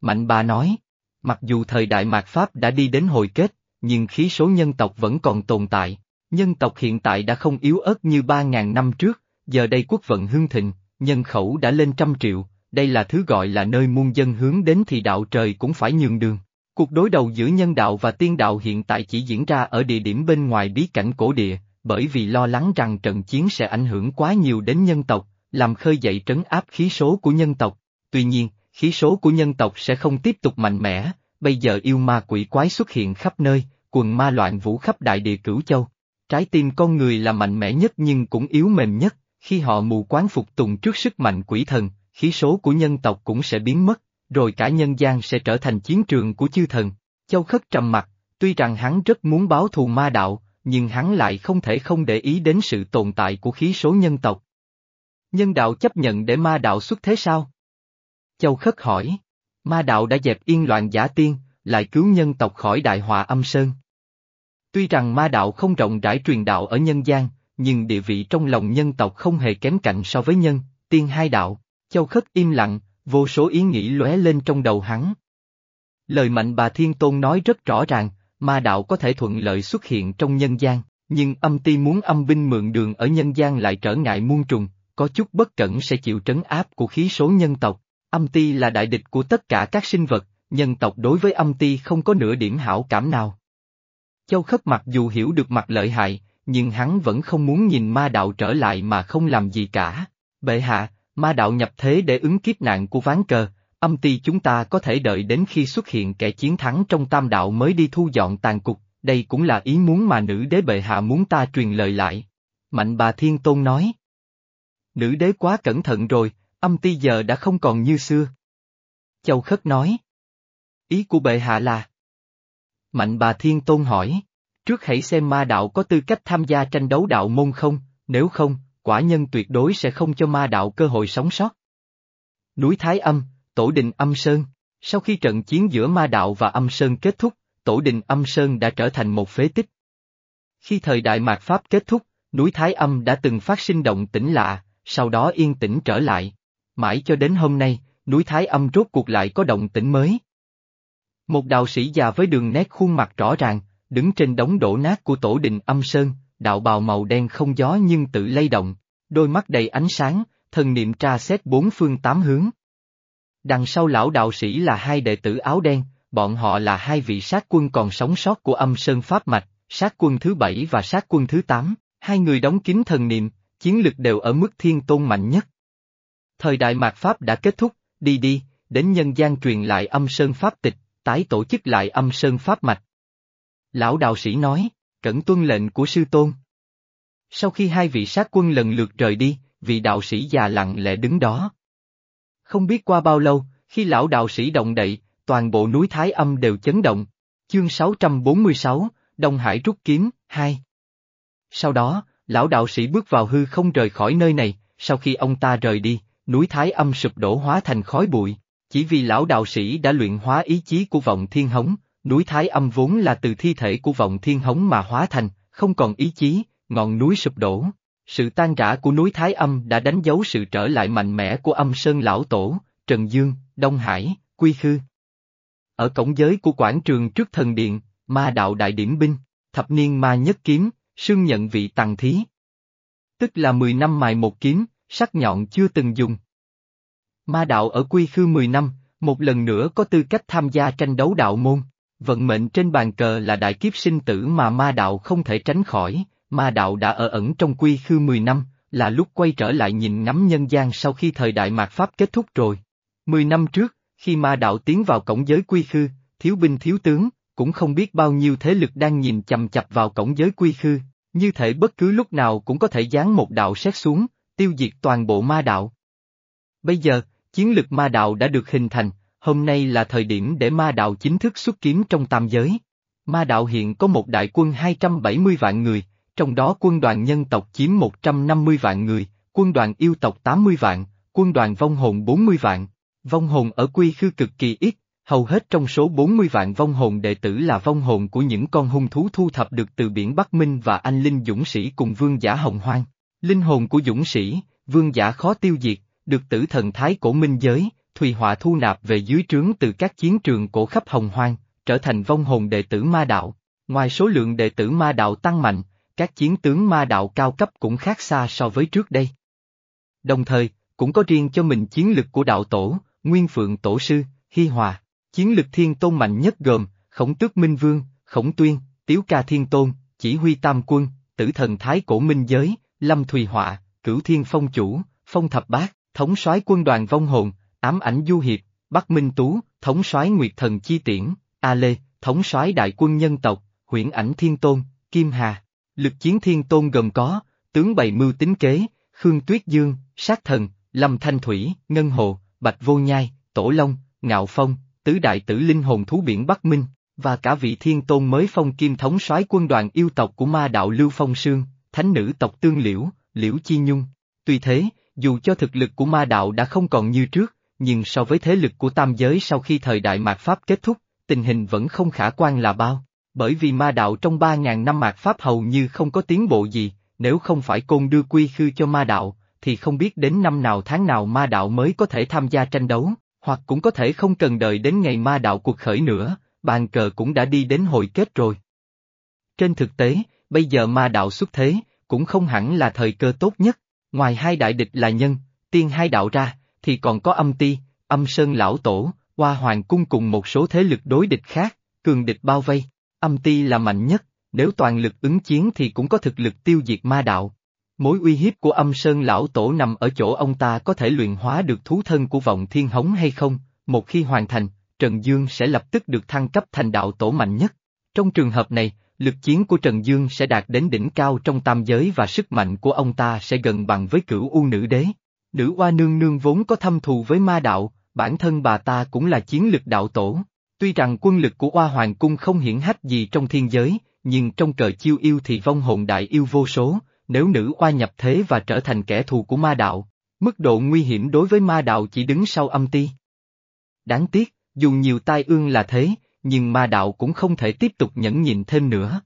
Mạnh bà nói, mặc dù thời đại mạt Pháp đã đi đến hồi kết, nhưng khí số nhân tộc vẫn còn tồn tại. Nhân tộc hiện tại đã không yếu ớt như 3.000 năm trước, giờ đây quốc vận hưng thịnh, nhân khẩu đã lên trăm triệu, đây là thứ gọi là nơi muôn dân hướng đến thì đạo trời cũng phải nhường đường. Cuộc đối đầu giữa nhân đạo và tiên đạo hiện tại chỉ diễn ra ở địa điểm bên ngoài bí cảnh cổ địa, bởi vì lo lắng rằng trận chiến sẽ ảnh hưởng quá nhiều đến nhân tộc, làm khơi dậy trấn áp khí số của nhân tộc. Tuy nhiên, khí số của nhân tộc sẽ không tiếp tục mạnh mẽ, bây giờ yêu ma quỷ quái xuất hiện khắp nơi, quần ma loạn vũ khắp đại địa cửu châu. Trái tim con người là mạnh mẽ nhất nhưng cũng yếu mềm nhất, khi họ mù quáng phục tùng trước sức mạnh quỷ thần, khí số của nhân tộc cũng sẽ biến mất, rồi cả nhân gian sẽ trở thành chiến trường của chư thần. Châu Khất trầm mặt, tuy rằng hắn rất muốn báo thù ma đạo, nhưng hắn lại không thể không để ý đến sự tồn tại của khí số nhân tộc. Nhân đạo chấp nhận để ma đạo xuất thế sao? Châu Khất hỏi, ma đạo đã dẹp yên loạn giả tiên, lại cứu nhân tộc khỏi đại họa âm sơn. Tuy rằng ma đạo không rộng rãi truyền đạo ở nhân gian, nhưng địa vị trong lòng nhân tộc không hề kém cạnh so với nhân, tiên hai đạo. Châu Khất im lặng, vô số ý nghĩ lóe lên trong đầu hắn. Lời mạnh bà Thiên Tôn nói rất rõ ràng, ma đạo có thể thuận lợi xuất hiện trong nhân gian, nhưng âm ti muốn âm binh mượn đường ở nhân gian lại trở ngại muôn trùng, có chút bất cẩn sẽ chịu trấn áp của khí số nhân tộc. Âm ti là đại địch của tất cả các sinh vật, nhân tộc đối với âm ti không có nửa điểm hảo cảm nào. Châu Khất mặc dù hiểu được mặt lợi hại, nhưng hắn vẫn không muốn nhìn ma đạo trở lại mà không làm gì cả. Bệ hạ, ma đạo nhập thế để ứng kiếp nạn của ván cờ, âm ti chúng ta có thể đợi đến khi xuất hiện kẻ chiến thắng trong tam đạo mới đi thu dọn tàn cục, đây cũng là ý muốn mà nữ đế bệ hạ muốn ta truyền lời lại. Mạnh bà Thiên Tôn nói. Nữ đế quá cẩn thận rồi, âm ti giờ đã không còn như xưa. Châu Khất nói. Ý của bệ hạ là. Mạnh bà Thiên Tôn hỏi. Trước hãy xem ma đạo có tư cách tham gia tranh đấu đạo môn không, nếu không, quả nhân tuyệt đối sẽ không cho ma đạo cơ hội sống sót. Núi Thái Âm, Tổ đình Âm Sơn Sau khi trận chiến giữa ma đạo và âm Sơn kết thúc, Tổ đình Âm Sơn đã trở thành một phế tích. Khi thời đại mạt Pháp kết thúc, núi Thái Âm đã từng phát sinh động tĩnh lạ, sau đó yên tĩnh trở lại. Mãi cho đến hôm nay, núi Thái Âm rốt cuộc lại có động tĩnh mới. Một đạo sĩ già với đường nét khuôn mặt rõ ràng, đứng trên đống đổ nát của tổ đình âm sơn, đạo bào màu đen không gió nhưng tự lay động, đôi mắt đầy ánh sáng, thần niệm tra xét bốn phương tám hướng. Đằng sau lão đạo sĩ là hai đệ tử áo đen, bọn họ là hai vị sát quân còn sống sót của âm sơn pháp mạch, sát quân thứ bảy và sát quân thứ tám, hai người đóng kín thần niệm, chiến lực đều ở mức thiên tôn mạnh nhất. Thời đại mạt Pháp đã kết thúc, đi đi, đến nhân gian truyền lại âm sơn pháp tịch, tái tổ chức lại âm sơn pháp mạch. Lão đạo sĩ nói, cẩn tuân lệnh của sư tôn. Sau khi hai vị sát quân lần lượt rời đi, vị đạo sĩ già lặng lẽ đứng đó. Không biết qua bao lâu, khi lão đạo sĩ động đậy, toàn bộ núi Thái Âm đều chấn động. Chương 646, Đông Hải rút kiếm, 2 Sau đó, lão đạo sĩ bước vào hư không rời khỏi nơi này, sau khi ông ta rời đi, núi Thái Âm sụp đổ hóa thành khói bụi. Chỉ vì lão đạo sĩ đã luyện hóa ý chí của vọng thiên hống, núi Thái Âm vốn là từ thi thể của vọng thiên hống mà hóa thành, không còn ý chí, ngọn núi sụp đổ. Sự tan rã của núi Thái Âm đã đánh dấu sự trở lại mạnh mẽ của âm sơn lão tổ, Trần Dương, Đông Hải, Quy Khư. Ở cổng giới của quảng trường trước thần điện, ma đạo đại điểm binh, thập niên ma nhất kiếm, sương nhận vị tàng thí. Tức là 10 năm mài một kiếm, sắc nhọn chưa từng dùng. Ma đạo ở Quy Khư 10 năm, một lần nữa có tư cách tham gia tranh đấu đạo môn. Vận mệnh trên bàn cờ là đại kiếp sinh tử mà ma đạo không thể tránh khỏi, ma đạo đã ở ẩn trong quy khư 10 năm, là lúc quay trở lại nhìn ngắm nhân gian sau khi thời đại mạt Pháp kết thúc rồi. 10 năm trước, khi ma đạo tiến vào cổng giới quy khư, thiếu binh thiếu tướng, cũng không biết bao nhiêu thế lực đang nhìn chầm chập vào cổng giới quy khư, như thể bất cứ lúc nào cũng có thể giáng một đạo xét xuống, tiêu diệt toàn bộ ma đạo. Bây giờ, chiến lực ma đạo đã được hình thành, hôm nay là thời điểm để ma đạo chính thức xuất kiếm trong tam giới. Ma đạo hiện có một đại quân 270 vạn người, trong đó quân đoàn nhân tộc chiếm 150 vạn người, quân đoàn yêu tộc 80 vạn, quân đoàn vong hồn 40 vạn. Vong hồn ở quy khư cực kỳ ít, hầu hết trong số 40 vạn vong hồn đệ tử là vong hồn của những con hung thú thu thập được từ biển Bắc Minh và anh Linh Dũng Sĩ cùng vương giả Hồng Hoang. Linh hồn của Dũng Sĩ, vương giả khó tiêu diệt, được tử thần thái cổ minh giới, Thùy Họa thu nạp về dưới trướng từ các chiến trường cổ khắp hồng hoang, trở thành vong hồn đệ tử ma đạo. Ngoài số lượng đệ tử ma đạo tăng mạnh, các chiến tướng ma đạo cao cấp cũng khác xa so với trước đây. Đồng thời, cũng có riêng cho mình chiến lực của đạo tổ, Nguyên Phượng Tổ Sư, Hi Hòa. Chiến lực thiên tôn mạnh nhất gồm, Khổng Tước Minh Vương, Khổng Tuyên, Tiếu Ca Thiên Tôn, Chỉ Huy Tam Quân, Tử Thần Thái Cổ Minh Giới, Lâm Thùy Họa, Cửu Thiên Phong Chủ, Phong Thập Bát, Thống soái quân đoàn vong hồn, Ám ảnh Du Hiệp, Bắc Minh Tú, Thống soái Nguyệt Thần Chi Tiễn, A Lê, Thống soái Đại quân nhân tộc, Huyễn ảnh Thiên Tôn, Kim Hà. Lực chiến Thiên Tôn gồm có, tướng bày mưu tính kế, Khương Tuyết Dương, Sát Thần, Lâm Thanh Thủy, Ngân Hồ, Bạch Vô Nhai, Tổ Long, Ngạo Phong, Tứ Đại Tử Linh Hồn Thú Biển Bắc Minh, và cả vị Thiên Tôn mới phong kim thống soái quân đoàn yêu tộc của ma đạo Lưu Phong Sương, thánh nữ tộc Tương Liễu, Liễu Chi Nhung. Tuy thế, dù cho thực lực của ma đạo đã không còn như trước, nhưng so với thế lực của tam giới sau khi thời đại mạt Pháp kết thúc, tình hình vẫn không khả quan là bao. Bởi vì ma đạo trong 3.000 năm mạt Pháp hầu như không có tiến bộ gì, nếu không phải côn đưa quy khư cho ma đạo, thì không biết đến năm nào tháng nào ma đạo mới có thể tham gia tranh đấu, hoặc cũng có thể không cần đợi đến ngày ma đạo cuộc khởi nữa, bàn cờ cũng đã đi đến hồi kết rồi. Trên thực tế, bây giờ ma đạo xuất thế, cũng không hẳn là thời cơ tốt nhất, ngoài hai đại địch là nhân, tiên hai đạo ra, thì còn có âm ti, âm sơn lão tổ, hoa hoàng cung cùng một số thế lực đối địch khác, cường địch bao vây. Âm ti là mạnh nhất, nếu toàn lực ứng chiến thì cũng có thực lực tiêu diệt ma đạo. Mối uy hiếp của âm sơn lão tổ nằm ở chỗ ông ta có thể luyện hóa được thú thân của vọng thiên hống hay không, một khi hoàn thành, Trần Dương sẽ lập tức được thăng cấp thành đạo tổ mạnh nhất. Trong trường hợp này, lực chiến của Trần Dương sẽ đạt đến đỉnh cao trong tam giới và sức mạnh của ông ta sẽ gần bằng với cửu u nữ đế. Nữ oa nương nương vốn có thâm thù với ma đạo, bản thân bà ta cũng là chiến lực đạo tổ. Tuy rằng quân lực của oa hoàng cung không hiển hách gì trong thiên giới, nhưng trong trời chiêu yêu thì vong hồn đại yêu vô số, nếu nữ oa nhập thế và trở thành kẻ thù của ma đạo, mức độ nguy hiểm đối với ma đạo chỉ đứng sau âm ti. Đáng tiếc, dù nhiều tai ương là thế, nhưng ma đạo cũng không thể tiếp tục nhẫn nhịn thêm nữa.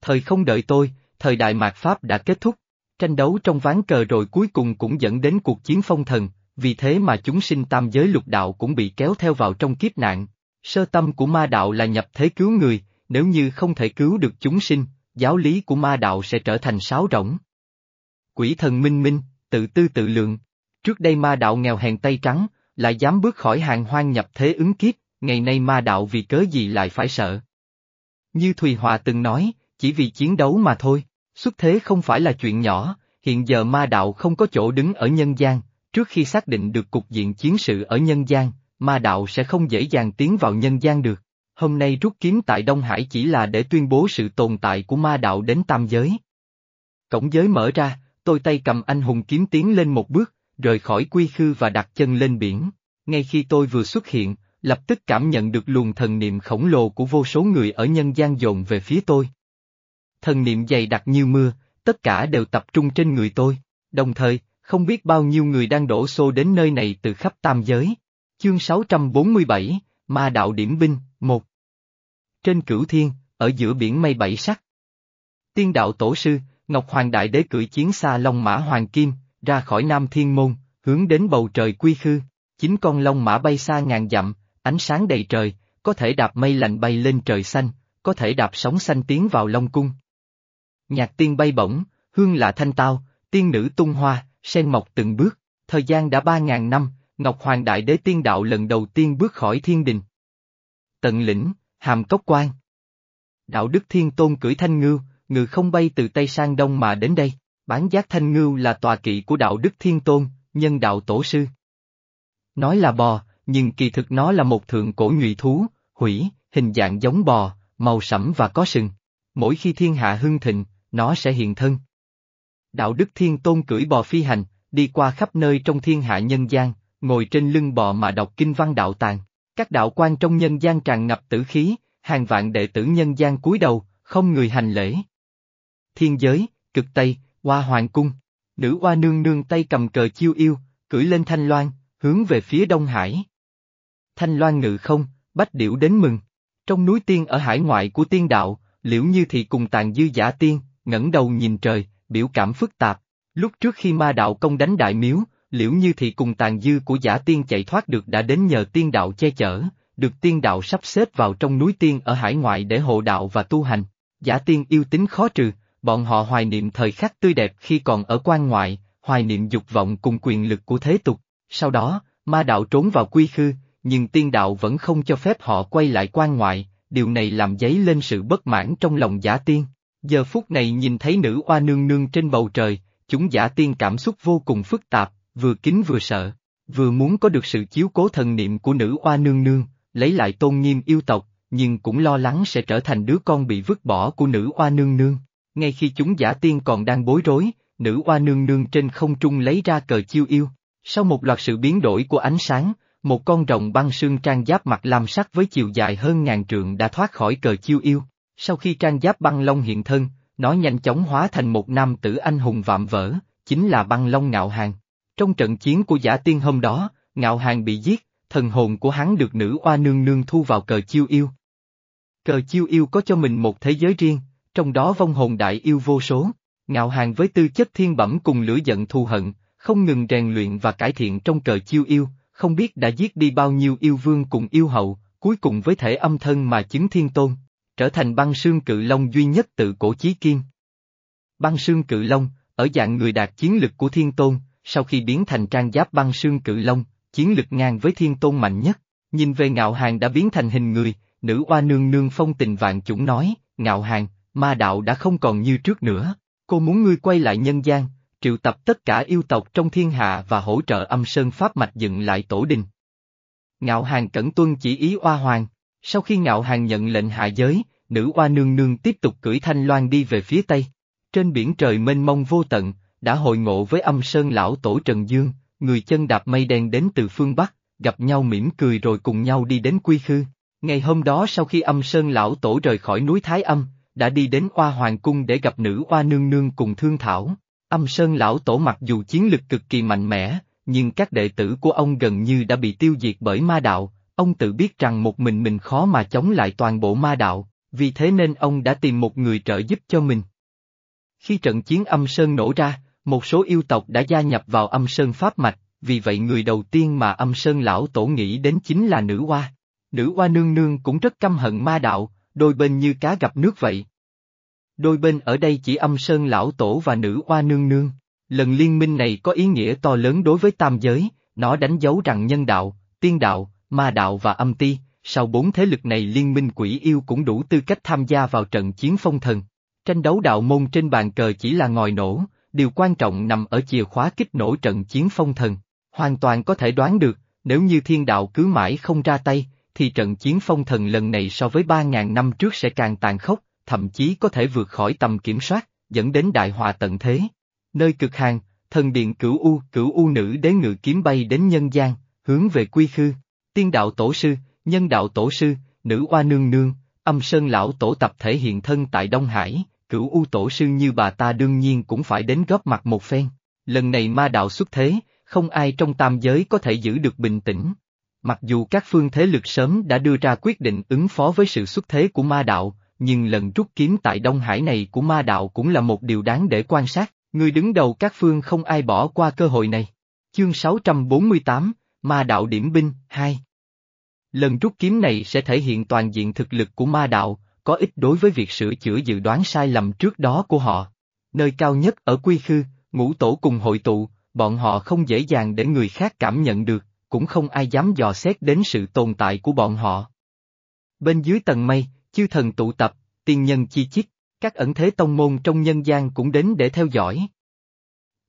Thời không đợi tôi, thời đại mạt Pháp đã kết thúc, tranh đấu trong ván cờ rồi cuối cùng cũng dẫn đến cuộc chiến phong thần, vì thế mà chúng sinh tam giới lục đạo cũng bị kéo theo vào trong kiếp nạn. Sơ tâm của ma đạo là nhập thế cứu người, nếu như không thể cứu được chúng sinh, giáo lý của ma đạo sẽ trở thành sáo rỗng. Quỷ thần minh minh, tự tư tự lượng. Trước đây ma đạo nghèo hèn tay trắng, lại dám bước khỏi hàng hoang nhập thế ứng kiếp, ngày nay ma đạo vì cớ gì lại phải sợ. Như Thùy Hòa từng nói, chỉ vì chiến đấu mà thôi, xuất thế không phải là chuyện nhỏ, hiện giờ ma đạo không có chỗ đứng ở nhân gian, trước khi xác định được cục diện chiến sự ở nhân gian, ma đạo sẽ không dễ dàng tiến vào nhân gian được. Hôm nay rút kiếm tại Đông Hải chỉ là để tuyên bố sự tồn tại của ma đạo đến tam giới. Cổng giới mở ra, tôi tay cầm anh hùng kiếm tiến lên một bước, rời khỏi quy khư và đặt chân lên biển. Ngay khi tôi vừa xuất hiện, lập tức cảm nhận được luồng thần niệm khổng lồ của vô số người ở nhân gian dồn về phía tôi. Thần niệm dày đặc như mưa, tất cả đều tập trung trên người tôi, đồng thời, không biết bao nhiêu người đang đổ xô đến nơi này từ khắp tam giới. Chương 647, Ma Đạo Điểm Binh, 1 Trên cửu thiên, ở giữa biển mây bảy sắc. Tiên đạo tổ sư, Ngọc Hoàng Đại Đế cưỡi chiến xa Long Mã Hoàng Kim, ra khỏi Nam Thiên Môn, hướng đến bầu trời quy khư. Chính con Long Mã bay xa ngàn dặm, ánh sáng đầy trời, có thể đạp mây lạnh bay lên trời xanh, có thể đạp sóng xanh tiến vào Long Cung. Nhạc tiên bay bổng, hương lạ thanh tao, tiên nữ tung hoa, sen mọc từng bước, thời gian đã ba ngàn năm, Ngọc Hoàng Đại Đế tiên đạo lần đầu tiên bước khỏi thiên đình. Tận lĩnh, hàm cốc quan. Đạo đức thiên tôn cưỡi thanh ngưu, ngự không bay từ Tây sang Đông mà đến đây, bán giác thanh ngưu là tòa kỵ của đạo đức thiên tôn, nhân đạo tổ sư. Nói là bò, nhưng kỳ thực nó là một thượng cổ nhụy thú, hủy, hình dạng giống bò, màu sẫm và có sừng. Mỗi khi thiên hạ hưng thịnh, nó sẽ hiện thân. Đạo đức thiên tôn cưỡi bò phi hành, đi qua khắp nơi trong thiên hạ nhân gian, ngồi trên lưng bò mà đọc kinh văn đạo tàng. Các đạo quan trong nhân gian tràn ngập tử khí, hàng vạn đệ tử nhân gian cúi đầu, không người hành lễ. Thiên giới, cực Tây, Hoa Hoàng Cung, nữ hoa nương nương tay cầm cờ chiêu yêu, cưỡi lên thanh loan, hướng về phía Đông Hải. Thanh loan ngự không, bách điểu đến mừng. Trong núi tiên ở hải ngoại của tiên đạo, liễu như thì cùng tàn dư giả tiên, ngẩng đầu nhìn trời, biểu cảm phức tạp. Lúc trước khi ma đạo công đánh đại miếu, liễu như thì cùng tàn dư của giả tiên chạy thoát được đã đến nhờ tiên đạo che chở, được tiên đạo sắp xếp vào trong núi tiên ở hải ngoại để hộ đạo và tu hành. Giả tiên yêu tính khó trừ, bọn họ hoài niệm thời khắc tươi đẹp khi còn ở quan ngoại, hoài niệm dục vọng cùng quyền lực của thế tục. Sau đó, ma đạo trốn vào quy khư, nhưng tiên đạo vẫn không cho phép họ quay lại quan ngoại, điều này làm dấy lên sự bất mãn trong lòng giả tiên. Giờ phút này nhìn thấy nữ oa nương nương trên bầu trời, chúng giả tiên cảm xúc vô cùng phức tạp, vừa kính vừa sợ, vừa muốn có được sự chiếu cố thần niệm của nữ oa nương nương, lấy lại tôn nghiêm yêu tộc, nhưng cũng lo lắng sẽ trở thành đứa con bị vứt bỏ của nữ oa nương nương. Ngay khi chúng giả tiên còn đang bối rối, nữ oa nương nương trên không trung lấy ra cờ chiêu yêu. Sau một loạt sự biến đổi của ánh sáng, một con rồng băng sương trang giáp mặt lam sắc với chiều dài hơn ngàn trượng đã thoát khỏi cờ chiêu yêu. Sau khi trang giáp băng long hiện thân, nó nhanh chóng hóa thành một nam tử anh hùng vạm vỡ, chính là băng long ngạo hàng. Trong trận chiến của giả tiên hôm đó, ngạo hàng bị giết, thần hồn của hắn được nữ oa nương nương thu vào cờ chiêu yêu. Cờ chiêu yêu có cho mình một thế giới riêng, trong đó vong hồn đại yêu vô số, ngạo hàng với tư chất thiên bẩm cùng lửa giận thù hận, không ngừng rèn luyện và cải thiện trong cờ chiêu yêu, không biết đã giết đi bao nhiêu yêu vương cùng yêu hậu, cuối cùng với thể âm thân mà chứng thiên tôn, trở thành băng sương cự long duy nhất tự cổ chí kiên. Băng sương cự long, ở dạng người đạt chiến lực của thiên tôn, sau khi biến thành trang giáp băng sương cự long, chiến lực ngang với thiên tôn mạnh nhất, nhìn về ngạo hàng đã biến thành hình người, nữ oa nương nương phong tình vạn chủng nói, ngạo hàng, ma đạo đã không còn như trước nữa, cô muốn ngươi quay lại nhân gian, triệu tập tất cả yêu tộc trong thiên hạ và hỗ trợ âm sơn pháp mạch dựng lại tổ đình. Ngạo hàng cẩn tuân chỉ ý oa hoàng, sau khi ngạo hàng nhận lệnh hạ giới, nữ oa nương nương tiếp tục cưỡi thanh loan đi về phía tây. Trên biển trời mênh mông vô tận, đã hội ngộ với âm sơn lão tổ Trần Dương, người chân đạp mây đen đến từ phương Bắc, gặp nhau mỉm cười rồi cùng nhau đi đến quy khư. Ngày hôm đó sau khi âm sơn lão tổ rời khỏi núi Thái Âm, đã đi đến oa hoàng cung để gặp nữ oa nương nương cùng thương thảo. Âm sơn lão tổ mặc dù chiến lực cực kỳ mạnh mẽ, nhưng các đệ tử của ông gần như đã bị tiêu diệt bởi ma đạo, ông tự biết rằng một mình mình khó mà chống lại toàn bộ ma đạo, vì thế nên ông đã tìm một người trợ giúp cho mình. Khi trận chiến âm sơn nổ ra, một số yêu tộc đã gia nhập vào âm sơn pháp mạch, vì vậy người đầu tiên mà âm sơn lão tổ nghĩ đến chính là nữ hoa. Nữ hoa nương nương cũng rất căm hận ma đạo, đôi bên như cá gặp nước vậy. Đôi bên ở đây chỉ âm sơn lão tổ và nữ hoa nương nương. Lần liên minh này có ý nghĩa to lớn đối với tam giới, nó đánh dấu rằng nhân đạo, tiên đạo, ma đạo và âm ti, sau bốn thế lực này liên minh quỷ yêu cũng đủ tư cách tham gia vào trận chiến phong thần. Tranh đấu đạo môn trên bàn cờ chỉ là ngòi nổ, điều quan trọng nằm ở chìa khóa kích nổ trận chiến phong thần. Hoàn toàn có thể đoán được, nếu như thiên đạo cứ mãi không ra tay, thì trận chiến phong thần lần này so với 3.000 năm trước sẽ càng tàn khốc, thậm chí có thể vượt khỏi tầm kiểm soát, dẫn đến đại hòa tận thế. Nơi cực hàng, thần điện cửu U, cửu U nữ đế ngự kiếm bay đến nhân gian, hướng về quy khư, tiên đạo tổ sư, nhân đạo tổ sư, nữ oa nương nương, âm sơn lão tổ tập thể hiện thân tại Đông Hải, cửu U tổ sư như bà ta đương nhiên cũng phải đến góp mặt một phen. Lần này ma đạo xuất thế, không ai trong tam giới có thể giữ được bình tĩnh. Mặc dù các phương thế lực sớm đã đưa ra quyết định ứng phó với sự xuất thế của ma đạo, nhưng lần rút kiếm tại Đông Hải này của ma đạo cũng là một điều đáng để quan sát, người đứng đầu các phương không ai bỏ qua cơ hội này. Chương 648, Ma đạo điểm binh, 2 Lần rút kiếm này sẽ thể hiện toàn diện thực lực của ma đạo, có ích đối với việc sửa chữa dự đoán sai lầm trước đó của họ. Nơi cao nhất ở Quy Khư, ngũ tổ cùng hội tụ, bọn họ không dễ dàng để người khác cảm nhận được, cũng không ai dám dò xét đến sự tồn tại của bọn họ. Bên dưới tầng mây, chư thần tụ tập, tiên nhân chi chít, các ẩn thế tông môn trong nhân gian cũng đến để theo dõi.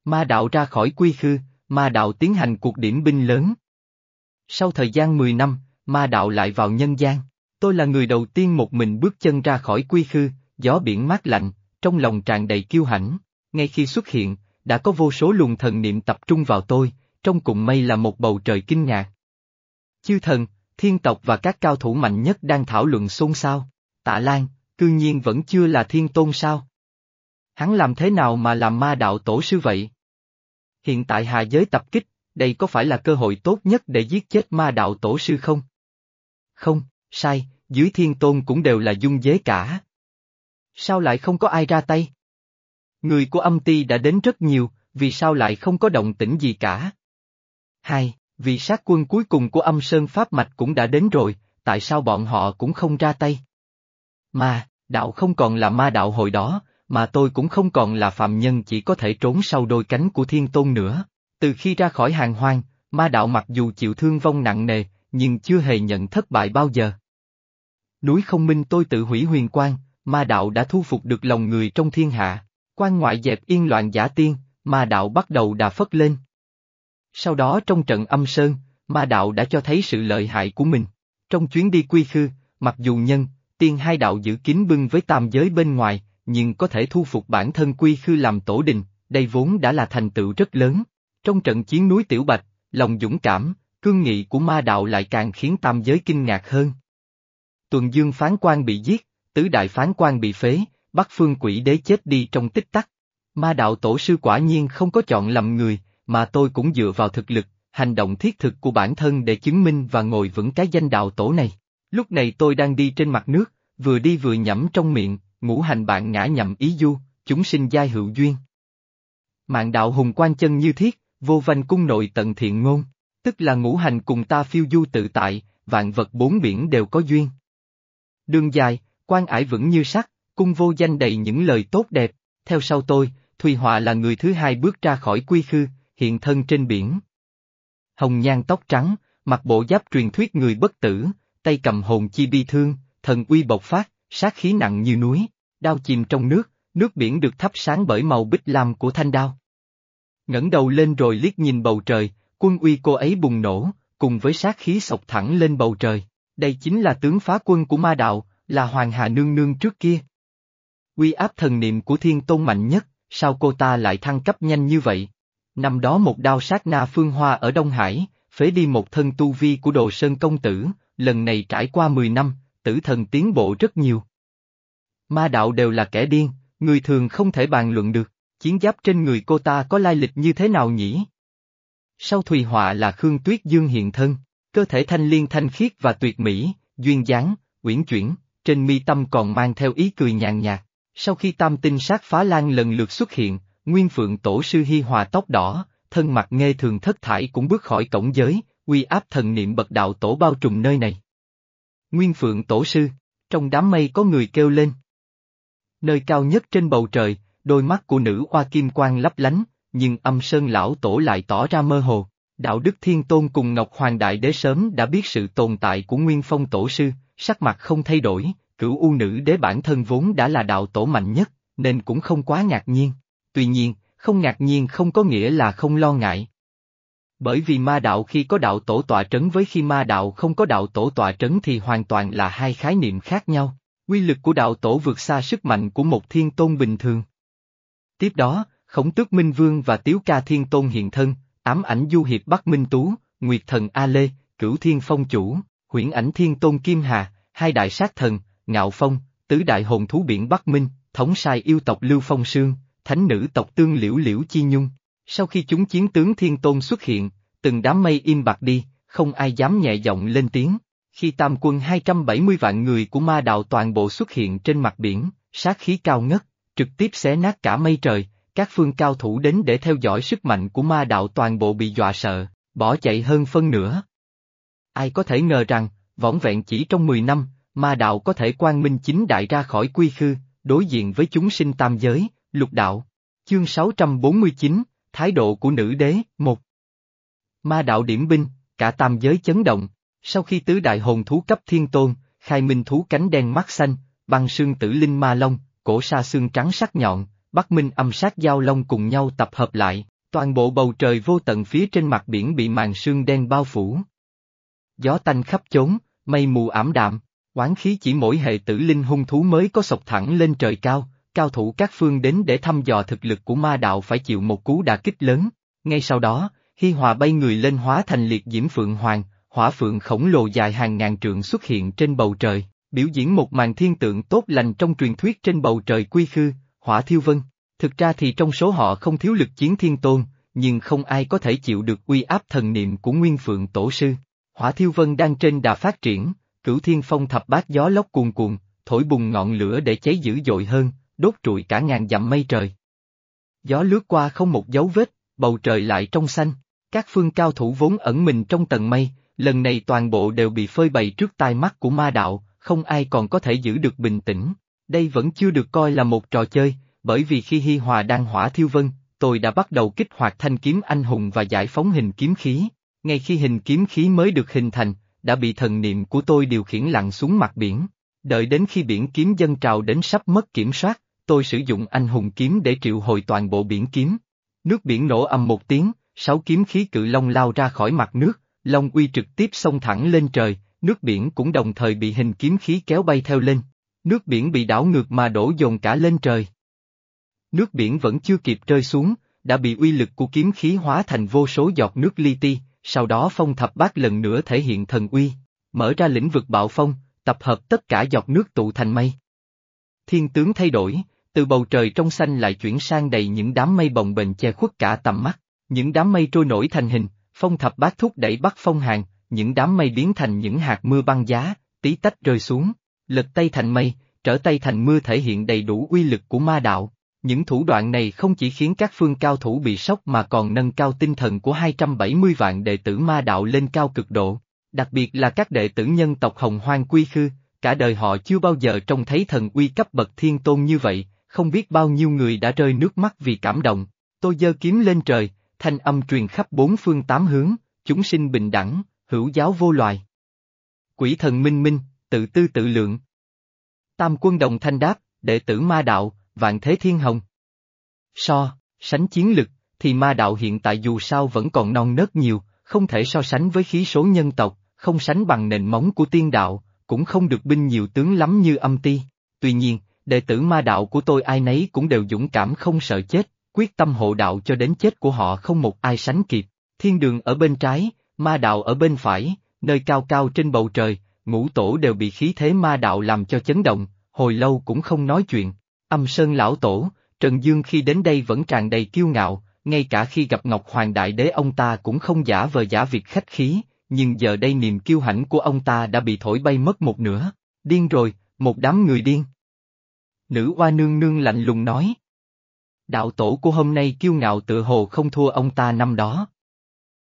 Ma đạo ra khỏi quy khư, ma đạo tiến hành cuộc điểm binh lớn. Sau thời gian 10 năm, ma đạo lại vào nhân gian. Tôi là người đầu tiên một mình bước chân ra khỏi quy khư, gió biển mát lạnh, trong lòng tràn đầy kiêu hãnh. Ngay khi xuất hiện, đã có vô số luồng thần niệm tập trung vào tôi, trong cùng mây là một bầu trời kinh ngạc. Chư thần, thiên tộc và các cao thủ mạnh nhất đang thảo luận xôn xao. Tạ Lan, cư nhiên vẫn chưa là thiên tôn sao? Hắn làm thế nào mà làm ma đạo tổ sư vậy? Hiện tại hạ giới tập kích, đây có phải là cơ hội tốt nhất để giết chết ma đạo tổ sư không? Không, sai, dưới thiên tôn cũng đều là dung dế cả. Sao lại không có ai ra tay? Người của âm ti đã đến rất nhiều, vì sao lại không có động tĩnh gì cả? Hai, vì sát quân cuối cùng của âm sơn Pháp Mạch cũng đã đến rồi, tại sao bọn họ cũng không ra tay? Ma, đạo không còn là ma đạo hồi đó, mà tôi cũng không còn là phạm nhân chỉ có thể trốn sau đôi cánh của thiên tôn nữa. Từ khi ra khỏi hàng hoang, ma đạo mặc dù chịu thương vong nặng nề, nhưng chưa hề nhận thất bại bao giờ. Núi không minh tôi tự hủy huyền quan, ma đạo đã thu phục được lòng người trong thiên hạ, quan ngoại dẹp yên loạn giả tiên, ma đạo bắt đầu đà phất lên. Sau đó trong trận âm sơn, ma đạo đã cho thấy sự lợi hại của mình. Trong chuyến đi quy khư, mặc dù nhân, tiên hai đạo giữ kín bưng với tam giới bên ngoài, nhưng có thể thu phục bản thân quy khư làm tổ đình, đây vốn đã là thành tựu rất lớn. Trong trận chiến núi Tiểu Bạch, lòng dũng cảm, cương nghị của ma đạo lại càng khiến tam giới kinh ngạc hơn. Tuần Dương phán quan bị giết, tứ đại phán quan bị phế, bắc phương quỷ đế chết đi trong tích tắc. Ma đạo tổ sư quả nhiên không có chọn lầm người, mà tôi cũng dựa vào thực lực, hành động thiết thực của bản thân để chứng minh và ngồi vững cái danh đạo tổ này. Lúc này tôi đang đi trên mặt nước, vừa đi vừa nhẩm trong miệng, ngũ hành bạn ngã nhậm ý du, chúng sinh giai hữu duyên. Mạng đạo hùng quan chân như thiết, vô vanh cung nội tận thiện ngôn, tức là ngũ hành cùng ta phiêu du tự tại, vạn vật bốn biển đều có duyên. Đường dài, quan ải vững như sắt, cung vô danh đầy những lời tốt đẹp, theo sau tôi, Thùy Họa là người thứ hai bước ra khỏi quy khư, hiện thân trên biển. Hồng nhan tóc trắng, mặc bộ giáp truyền thuyết người bất tử, tay cầm hồn chi bi thương, thần uy bộc phát, sát khí nặng như núi, đao chìm trong nước, nước biển được thắp sáng bởi màu bích lam của thanh đao. ngẩng đầu lên rồi liếc nhìn bầu trời, quân uy cô ấy bùng nổ, cùng với sát khí sộc thẳng lên bầu trời. Đây chính là tướng phá quân của ma đạo, là Hoàng Hà Nương Nương trước kia. uy áp thần niệm của thiên tôn mạnh nhất, sao cô ta lại thăng cấp nhanh như vậy? Năm đó một đao sát na phương hoa ở Đông Hải, phế đi một thân tu vi của đồ sơn công tử, lần này trải qua 10 năm, tử thần tiến bộ rất nhiều. Ma đạo đều là kẻ điên, người thường không thể bàn luận được, chiến giáp trên người cô ta có lai lịch như thế nào nhỉ? Sau Thùy Họa là Khương Tuyết Dương hiện thân, cơ thể thanh liên thanh khiết và tuyệt mỹ, duyên dáng, uyển chuyển, trên mi tâm còn mang theo ý cười nhàn nhạt. Sau khi tam tinh sát phá lan lần lượt xuất hiện, Nguyên Phượng Tổ sư hy Hòa tóc đỏ, thân mặt nghe thường thất thải cũng bước khỏi cổng giới, uy áp thần niệm bậc đạo tổ bao trùm nơi này. Nguyên Phượng Tổ sư, trong đám mây có người kêu lên. Nơi cao nhất trên bầu trời, đôi mắt của nữ hoa kim quang lấp lánh, nhưng âm sơn lão tổ lại tỏ ra mơ hồ. Đạo đức thiên tôn cùng Ngọc Hoàng Đại Đế sớm đã biết sự tồn tại của Nguyên Phong Tổ sư, sắc mặt không thay đổi, cửu u nữ đế bản thân vốn đã là đạo tổ mạnh nhất, nên cũng không quá ngạc nhiên. Tuy nhiên, không ngạc nhiên không có nghĩa là không lo ngại. Bởi vì ma đạo khi có đạo tổ tọa trấn với khi ma đạo không có đạo tổ tọa trấn thì hoàn toàn là hai khái niệm khác nhau, quy lực của đạo tổ vượt xa sức mạnh của một thiên tôn bình thường. Tiếp đó, khổng tước Minh Vương và Tiếu Ca Thiên Tôn hiện thân, ám ảnh du hiệp Bắc Minh Tú, Nguyệt Thần A Lê, Cửu Thiên Phong Chủ, huyễn ảnh Thiên Tôn Kim Hà, hai đại sát thần, Ngạo Phong, tứ đại hồn thú biển Bắc Minh, thống sai yêu tộc Lưu Phong Sương, thánh nữ tộc Tương Liễu Liễu Chi Nhung. Sau khi chúng chiến tướng Thiên Tôn xuất hiện, từng đám mây im bặt đi, không ai dám nhẹ giọng lên tiếng. Khi tam quân 270 vạn người của ma đạo toàn bộ xuất hiện trên mặt biển, sát khí cao ngất, trực tiếp xé nát cả mây trời, các phương cao thủ đến để theo dõi sức mạnh của ma đạo toàn bộ bị dọa sợ, bỏ chạy hơn phân nửa. Ai có thể ngờ rằng, võng vẹn chỉ trong 10 năm, ma đạo có thể quang minh chính đại ra khỏi quy khư, đối diện với chúng sinh tam giới, lục đạo. Chương 649, Thái độ của nữ đế, một Ma đạo điểm binh, cả tam giới chấn động, sau khi tứ đại hồn thú cấp thiên tôn, khai minh thú cánh đen mắt xanh, băng sương tử linh ma long, cổ sa xương trắng sắc nhọn, Bắc Minh âm sát giao long cùng nhau tập hợp lại, toàn bộ bầu trời vô tận phía trên mặt biển bị màn sương đen bao phủ. Gió tanh khắp chốn, mây mù ảm đạm, quán khí chỉ mỗi hệ tử linh hung thú mới có sọc thẳng lên trời cao, cao thủ các phương đến để thăm dò thực lực của ma đạo phải chịu một cú đả kích lớn. Ngay sau đó, Hi Hòa bay người lên hóa thành liệt diễm phượng hoàng, hỏa phượng khổng lồ dài hàng ngàn trượng xuất hiện trên bầu trời, biểu diễn một màn thiên tượng tốt lành trong truyền thuyết trên bầu trời quy khư, hỏa thiêu vân. Thực ra thì trong số họ không thiếu lực chiến thiên tôn, nhưng không ai có thể chịu được uy áp thần niệm của Nguyên Phượng Tổ Sư. Hỏa thiêu vân đang trên đà phát triển, cửu thiên phong thập bát gió lốc cuồn cuộn, thổi bùng ngọn lửa để cháy dữ dội hơn, đốt trụi cả ngàn dặm mây trời. Gió lướt qua không một dấu vết, bầu trời lại trong xanh, các phương cao thủ vốn ẩn mình trong tầng mây, lần này toàn bộ đều bị phơi bày trước tai mắt của ma đạo, không ai còn có thể giữ được bình tĩnh. Đây vẫn chưa được coi là một trò chơi, bởi vì khi Hi Hòa đang hỏa thiêu vân, tôi đã bắt đầu kích hoạt thanh kiếm anh hùng và giải phóng hình kiếm khí. Ngay khi hình kiếm khí mới được hình thành, đã bị thần niệm của tôi điều khiển lặn xuống mặt biển. Đợi đến khi biển kiếm dân trào đến sắp mất kiểm soát, tôi sử dụng anh hùng kiếm để triệu hồi toàn bộ biển kiếm. Nước biển nổ âm một tiếng, sáu kiếm khí cự long lao ra khỏi mặt nước, long uy trực tiếp xông thẳng lên trời, nước biển cũng đồng thời bị hình kiếm khí kéo bay theo lên. Nước biển bị đảo ngược mà đổ dồn cả lên trời. Nước biển vẫn chưa kịp rơi xuống, đã bị uy lực của kiếm khí hóa thành vô số giọt nước li ti, sau đó phong thập bát lần nữa thể hiện thần uy, mở ra lĩnh vực bạo phong, tập hợp tất cả giọt nước tụ thành mây. Thiên tướng thay đổi, từ bầu trời trong xanh lại chuyển sang đầy những đám mây bồng bềnh che khuất cả tầm mắt, những đám mây trôi nổi thành hình, phong thập bát thúc đẩy bắt phong hàng, những đám mây biến thành những hạt mưa băng giá, tí tách rơi xuống, lật tay thành mây, trở tay thành mưa thể hiện đầy đủ uy lực của ma đạo. Những thủ đoạn này không chỉ khiến các phương cao thủ bị sốc mà còn nâng cao tinh thần của 270 vạn đệ tử ma đạo lên cao cực độ. Đặc biệt là các đệ tử nhân tộc Hồng Hoang Quy Khư, cả đời họ chưa bao giờ trông thấy thần uy cấp bậc thiên tôn như vậy, không biết bao nhiêu người đã rơi nước mắt vì cảm động. Tôi giơ kiếm lên trời, thanh âm truyền khắp bốn phương tám hướng, chúng sinh bình đẳng, hữu giáo vô loài. Quỷ thần minh minh, tự tư tự lượng. Tam quân đồng thanh đáp, đệ tử ma đạo, vạn thế thiên hồng. So, sánh chiến lực, thì ma đạo hiện tại dù sao vẫn còn non nớt nhiều, không thể so sánh với khí số nhân tộc, không sánh bằng nền móng của tiên đạo, cũng không được binh nhiều tướng lắm như âm ti. Tuy nhiên, đệ tử ma đạo của tôi ai nấy cũng đều dũng cảm không sợ chết, quyết tâm hộ đạo cho đến chết của họ không một ai sánh kịp. Thiên đường ở bên trái, ma đạo ở bên phải, nơi cao cao trên bầu trời, ngũ tổ đều bị khí thế ma đạo làm cho chấn động, hồi lâu cũng không nói chuyện. Âm Sơn Lão Tổ, Trần Dương khi đến đây vẫn tràn đầy kiêu ngạo, ngay cả khi gặp Ngọc Hoàng Đại Đế ông ta cũng không giả vờ giả việc khách khí, nhưng giờ đây niềm kiêu hãnh của ông ta đã bị thổi bay mất một nửa. Điên rồi, một đám người điên. Nữ oa nương nương lạnh lùng nói. Đạo tổ của hôm nay kiêu ngạo tự hồ không thua ông ta năm đó.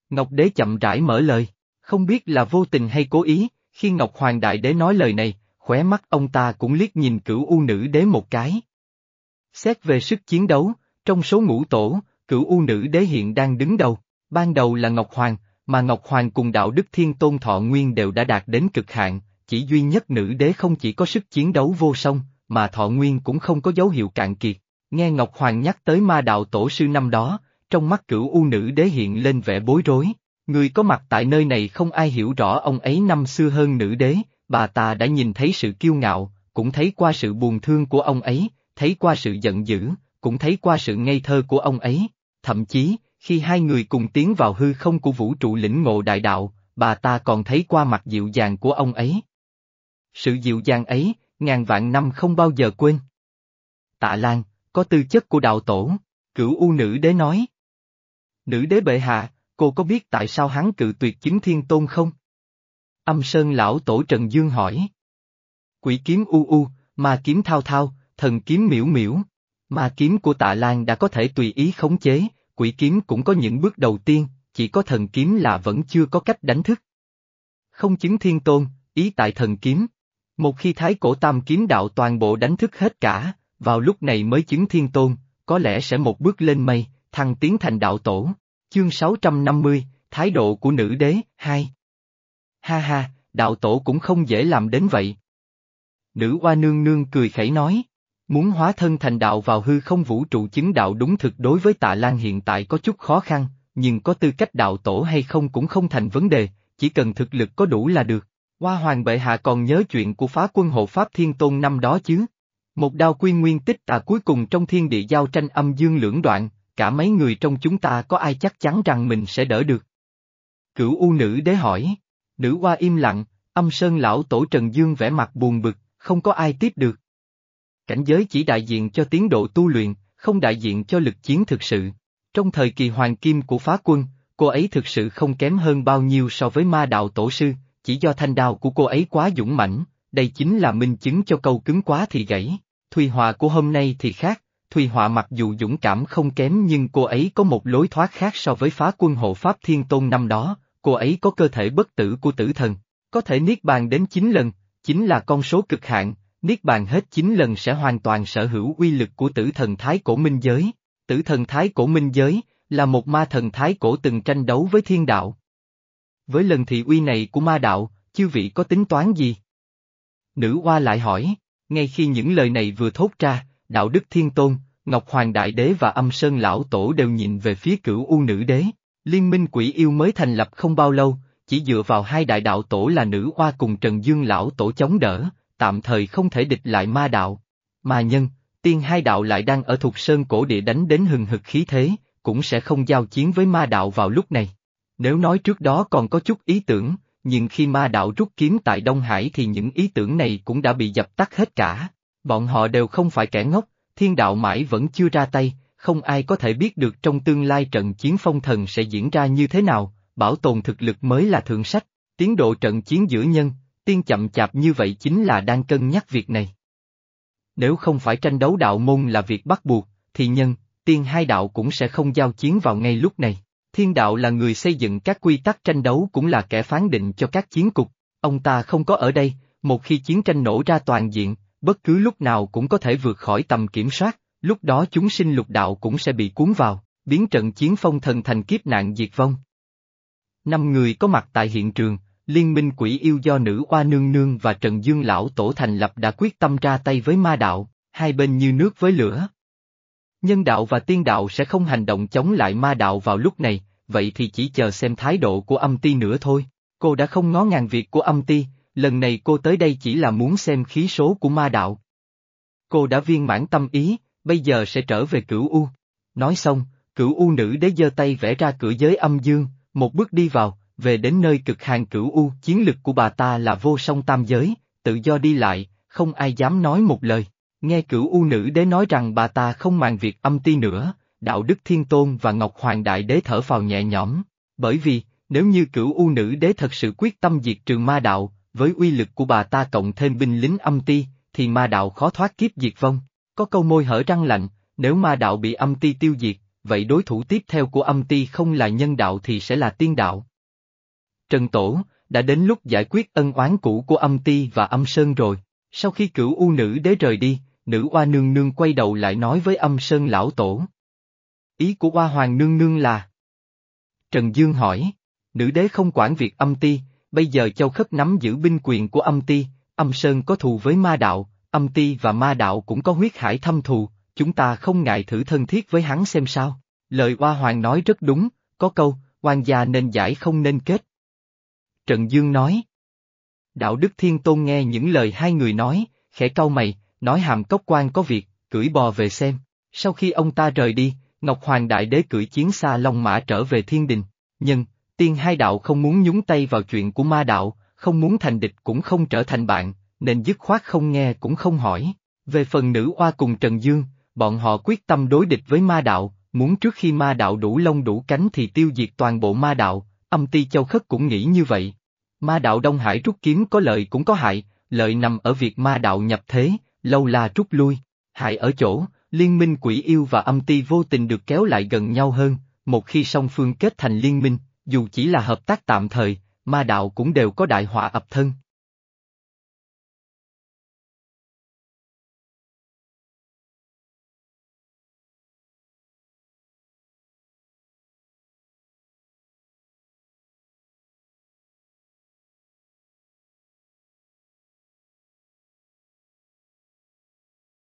Ngọc Đế chậm rãi mở lời, không biết là vô tình hay cố ý, khi Ngọc Hoàng Đại Đế nói lời này, khóe mắt ông ta cũng liếc nhìn cửu U Nữ Đế một cái. Xét về sức chiến đấu, trong số ngũ tổ, cửu U Nữ Đế hiện đang đứng đầu, ban đầu là Ngọc Hoàng, mà Ngọc Hoàng cùng đạo đức thiên tôn thọ nguyên đều đã đạt đến cực hạn, chỉ duy nhất nữ đế không chỉ có sức chiến đấu vô song, mà thọ nguyên cũng không có dấu hiệu cạn kiệt. Nghe Ngọc Hoàng nhắc tới ma đạo tổ sư năm đó, trong mắt cửu u nữ đế hiện lên vẻ bối rối. Người có mặt tại nơi này không ai hiểu rõ ông ấy năm xưa hơn nữ đế, bà ta đã nhìn thấy sự kiêu ngạo, cũng thấy qua sự buồn thương của ông ấy, thấy qua sự giận dữ, cũng thấy qua sự ngây thơ của ông ấy. Thậm chí, khi hai người cùng tiến vào hư không của vũ trụ lĩnh ngộ đại đạo, bà ta còn thấy qua mặt dịu dàng của ông ấy. Sự dịu dàng ấy, ngàn vạn năm không bao giờ quên. Tạ Lan, có tư chất của đạo tổ, cửu u nữ đế nói. Nữ đế bệ hạ, cô có biết tại sao hắn cự tuyệt chính thiên tôn không? Âm Sơn lão tổ Trần Dương hỏi. Quỷ kiếm u u, ma kiếm thao thao, thần kiếm miễu miễu. Ma kiếm của tạ Lan đã có thể tùy ý khống chế, quỷ kiếm cũng có những bước đầu tiên, chỉ có thần kiếm là vẫn chưa có cách đánh thức. Không chứng thiên tôn, ý tại thần kiếm. Một khi thái cổ tam kiếm đạo toàn bộ đánh thức hết cả, vào lúc này mới chứng thiên tôn, có lẽ sẽ một bước lên mây, thăng tiến thành đạo tổ. Chương 650, Thái độ của nữ đế, 2 Ha ha, đạo tổ cũng không dễ làm đến vậy. Nữ oa nương nương cười khẩy nói. Muốn hóa thân thành đạo vào hư không vũ trụ chứng đạo đúng thực đối với tạ Lan hiện tại có chút khó khăn, nhưng có tư cách đạo tổ hay không cũng không thành vấn đề, chỉ cần thực lực có đủ là được. Hoa hoàng bệ hạ còn nhớ chuyện của phá quân hộ Pháp Thiên Tôn năm đó chứ? Một đao quy nguyên tích tà cuối cùng trong thiên địa giao tranh âm dương lưỡng đoạn, cả mấy người trong chúng ta có ai chắc chắn rằng mình sẽ đỡ được? Cửu U nữ đế hỏi, nữ hoa im lặng, âm sơn lão tổ Trần Dương vẻ mặt buồn bực, không có ai tiếp được. Cảnh giới chỉ đại diện cho tiến độ tu luyện, không đại diện cho lực chiến thực sự. Trong thời kỳ hoàng kim của phá quân, cô ấy thực sự không kém hơn bao nhiêu so với ma đạo tổ sư, chỉ do thanh đao của cô ấy quá dũng mãnh, đây chính là minh chứng cho câu cứng quá thì gãy. Thùy Hòa của hôm nay thì khác, Thùy Hòa mặc dù dũng cảm không kém nhưng cô ấy có một lối thoát khác so với phá quân hộ Pháp Thiên Tôn năm đó, cô ấy có cơ thể bất tử của tử thần, có thể niết bàn đến 9 lần, chính là con số cực hạn, Niết bàn hết 9 lần sẽ hoàn toàn sở hữu uy lực của tử thần thái cổ minh giới. Tử thần thái cổ minh giới, là một ma thần thái cổ từng tranh đấu với thiên đạo. Với lần thị uy này của ma đạo, chư vị có tính toán gì? Nữ hoa lại hỏi, ngay khi những lời này vừa thốt ra, đạo đức thiên tôn, Ngọc Hoàng Đại Đế và âm sơn lão tổ đều nhìn về phía cửu u nữ đế. Liên minh quỷ yêu mới thành lập không bao lâu, chỉ dựa vào hai đại đạo tổ là nữ hoa cùng Trần Dương lão tổ chống đỡ, tạm thời không thể địch lại ma đạo. Mà nhân, tiên hai đạo lại đang ở thuộc sơn cổ địa đánh đến hừng hực khí thế, cũng sẽ không giao chiến với ma đạo vào lúc này. Nếu nói trước đó còn có chút ý tưởng, nhưng khi ma đạo rút kiếm tại Đông Hải thì những ý tưởng này cũng đã bị dập tắt hết cả. Bọn họ đều không phải kẻ ngốc, thiên đạo mãi vẫn chưa ra tay, không ai có thể biết được trong tương lai trận chiến phong thần sẽ diễn ra như thế nào, bảo tồn thực lực mới là thượng sách, tiến độ trận chiến giữa nhân, tiên chậm chạp như vậy chính là đang cân nhắc việc này. Nếu không phải tranh đấu đạo môn là việc bắt buộc, thì nhân, tiên hai đạo cũng sẽ không giao chiến vào ngay lúc này. Thiên đạo là người xây dựng các quy tắc tranh đấu cũng là kẻ phán định cho các chiến cục, ông ta không có ở đây, một khi chiến tranh nổ ra toàn diện, bất cứ lúc nào cũng có thể vượt khỏi tầm kiểm soát, lúc đó chúng sinh lục đạo cũng sẽ bị cuốn vào, biến trận chiến phong thần thành kiếp nạn diệt vong. Năm người có mặt tại hiện trường, Liên minh quỷ yêu do nữ oa nương nương và Trần Dương Lão Tổ thành lập đã quyết tâm ra tay với ma đạo, hai bên như nước với lửa. Nhân đạo và tiên đạo sẽ không hành động chống lại ma đạo vào lúc này, vậy thì chỉ chờ xem thái độ của âm ti nữa thôi. Cô đã không ngó ngàng việc của âm ti, lần này cô tới đây chỉ là muốn xem khí số của ma đạo. Cô đã viên mãn tâm ý, bây giờ sẽ trở về cửu U. Nói xong, cửu U nữ đế giơ tay vẽ ra cửa giới âm dương, một bước đi vào, về đến nơi cực hàng cửu U. Chiến lực của bà ta là vô song tam giới, tự do đi lại, không ai dám nói một lời. Nghe cửu U nữ đế nói rằng bà ta không màng việc âm ti nữa, đạo đức thiên tôn và Ngọc Hoàng Đại Đế thở phào nhẹ nhõm, bởi vì, nếu như cửu U nữ đế thật sự quyết tâm diệt trừ ma đạo, với uy lực của bà ta cộng thêm binh lính âm ti, thì ma đạo khó thoát kiếp diệt vong. Có câu môi hở răng lạnh, nếu ma đạo bị âm ti tiêu diệt, vậy đối thủ tiếp theo của âm ti không là nhân đạo thì sẽ là tiên đạo. Trần Tổ, đã đến lúc giải quyết ân oán cũ của âm ti và âm sơn rồi. Sau khi cửu u nữ đế rời đi, nữ oa nương nương quay đầu lại nói với âm sơn lão tổ. Ý của oa hoàng nương nương là... Trần Dương hỏi, nữ đế không quản việc âm ti, bây giờ châu khất nắm giữ binh quyền của âm ti, âm sơn có thù với ma đạo, âm ti và ma đạo cũng có huyết hải thâm thù, chúng ta không ngại thử thân thiết với hắn xem sao. Lời oa hoàng nói rất đúng, có câu, quan gia nên giải không nên kết. Trần Dương nói. Đạo Đức Thiên Tôn nghe những lời hai người nói, khẽ cau mày, nói hàm cốc quan có việc, cưỡi bò về xem. Sau khi ông ta rời đi, Ngọc Hoàng Đại Đế cưỡi chiến xa Long Mã trở về thiên đình. Nhưng, tiên hai đạo không muốn nhúng tay vào chuyện của ma đạo, không muốn thành địch cũng không trở thành bạn, nên dứt khoát không nghe cũng không hỏi. Về phần nữ oa cùng Trần Dương, bọn họ quyết tâm đối địch với ma đạo, muốn trước khi ma đạo đủ lông đủ cánh thì tiêu diệt toàn bộ ma đạo, âm ti châu khất cũng nghĩ như vậy. Ma đạo Đông Hải rút kiếm có lợi cũng có hại, lợi nằm ở việc ma đạo nhập thế, lâu là rút lui, hại ở chỗ, liên minh quỷ yêu và âm ti vô tình được kéo lại gần nhau hơn, một khi song phương kết thành liên minh, dù chỉ là hợp tác tạm thời, ma đạo cũng đều có đại họa ập thân.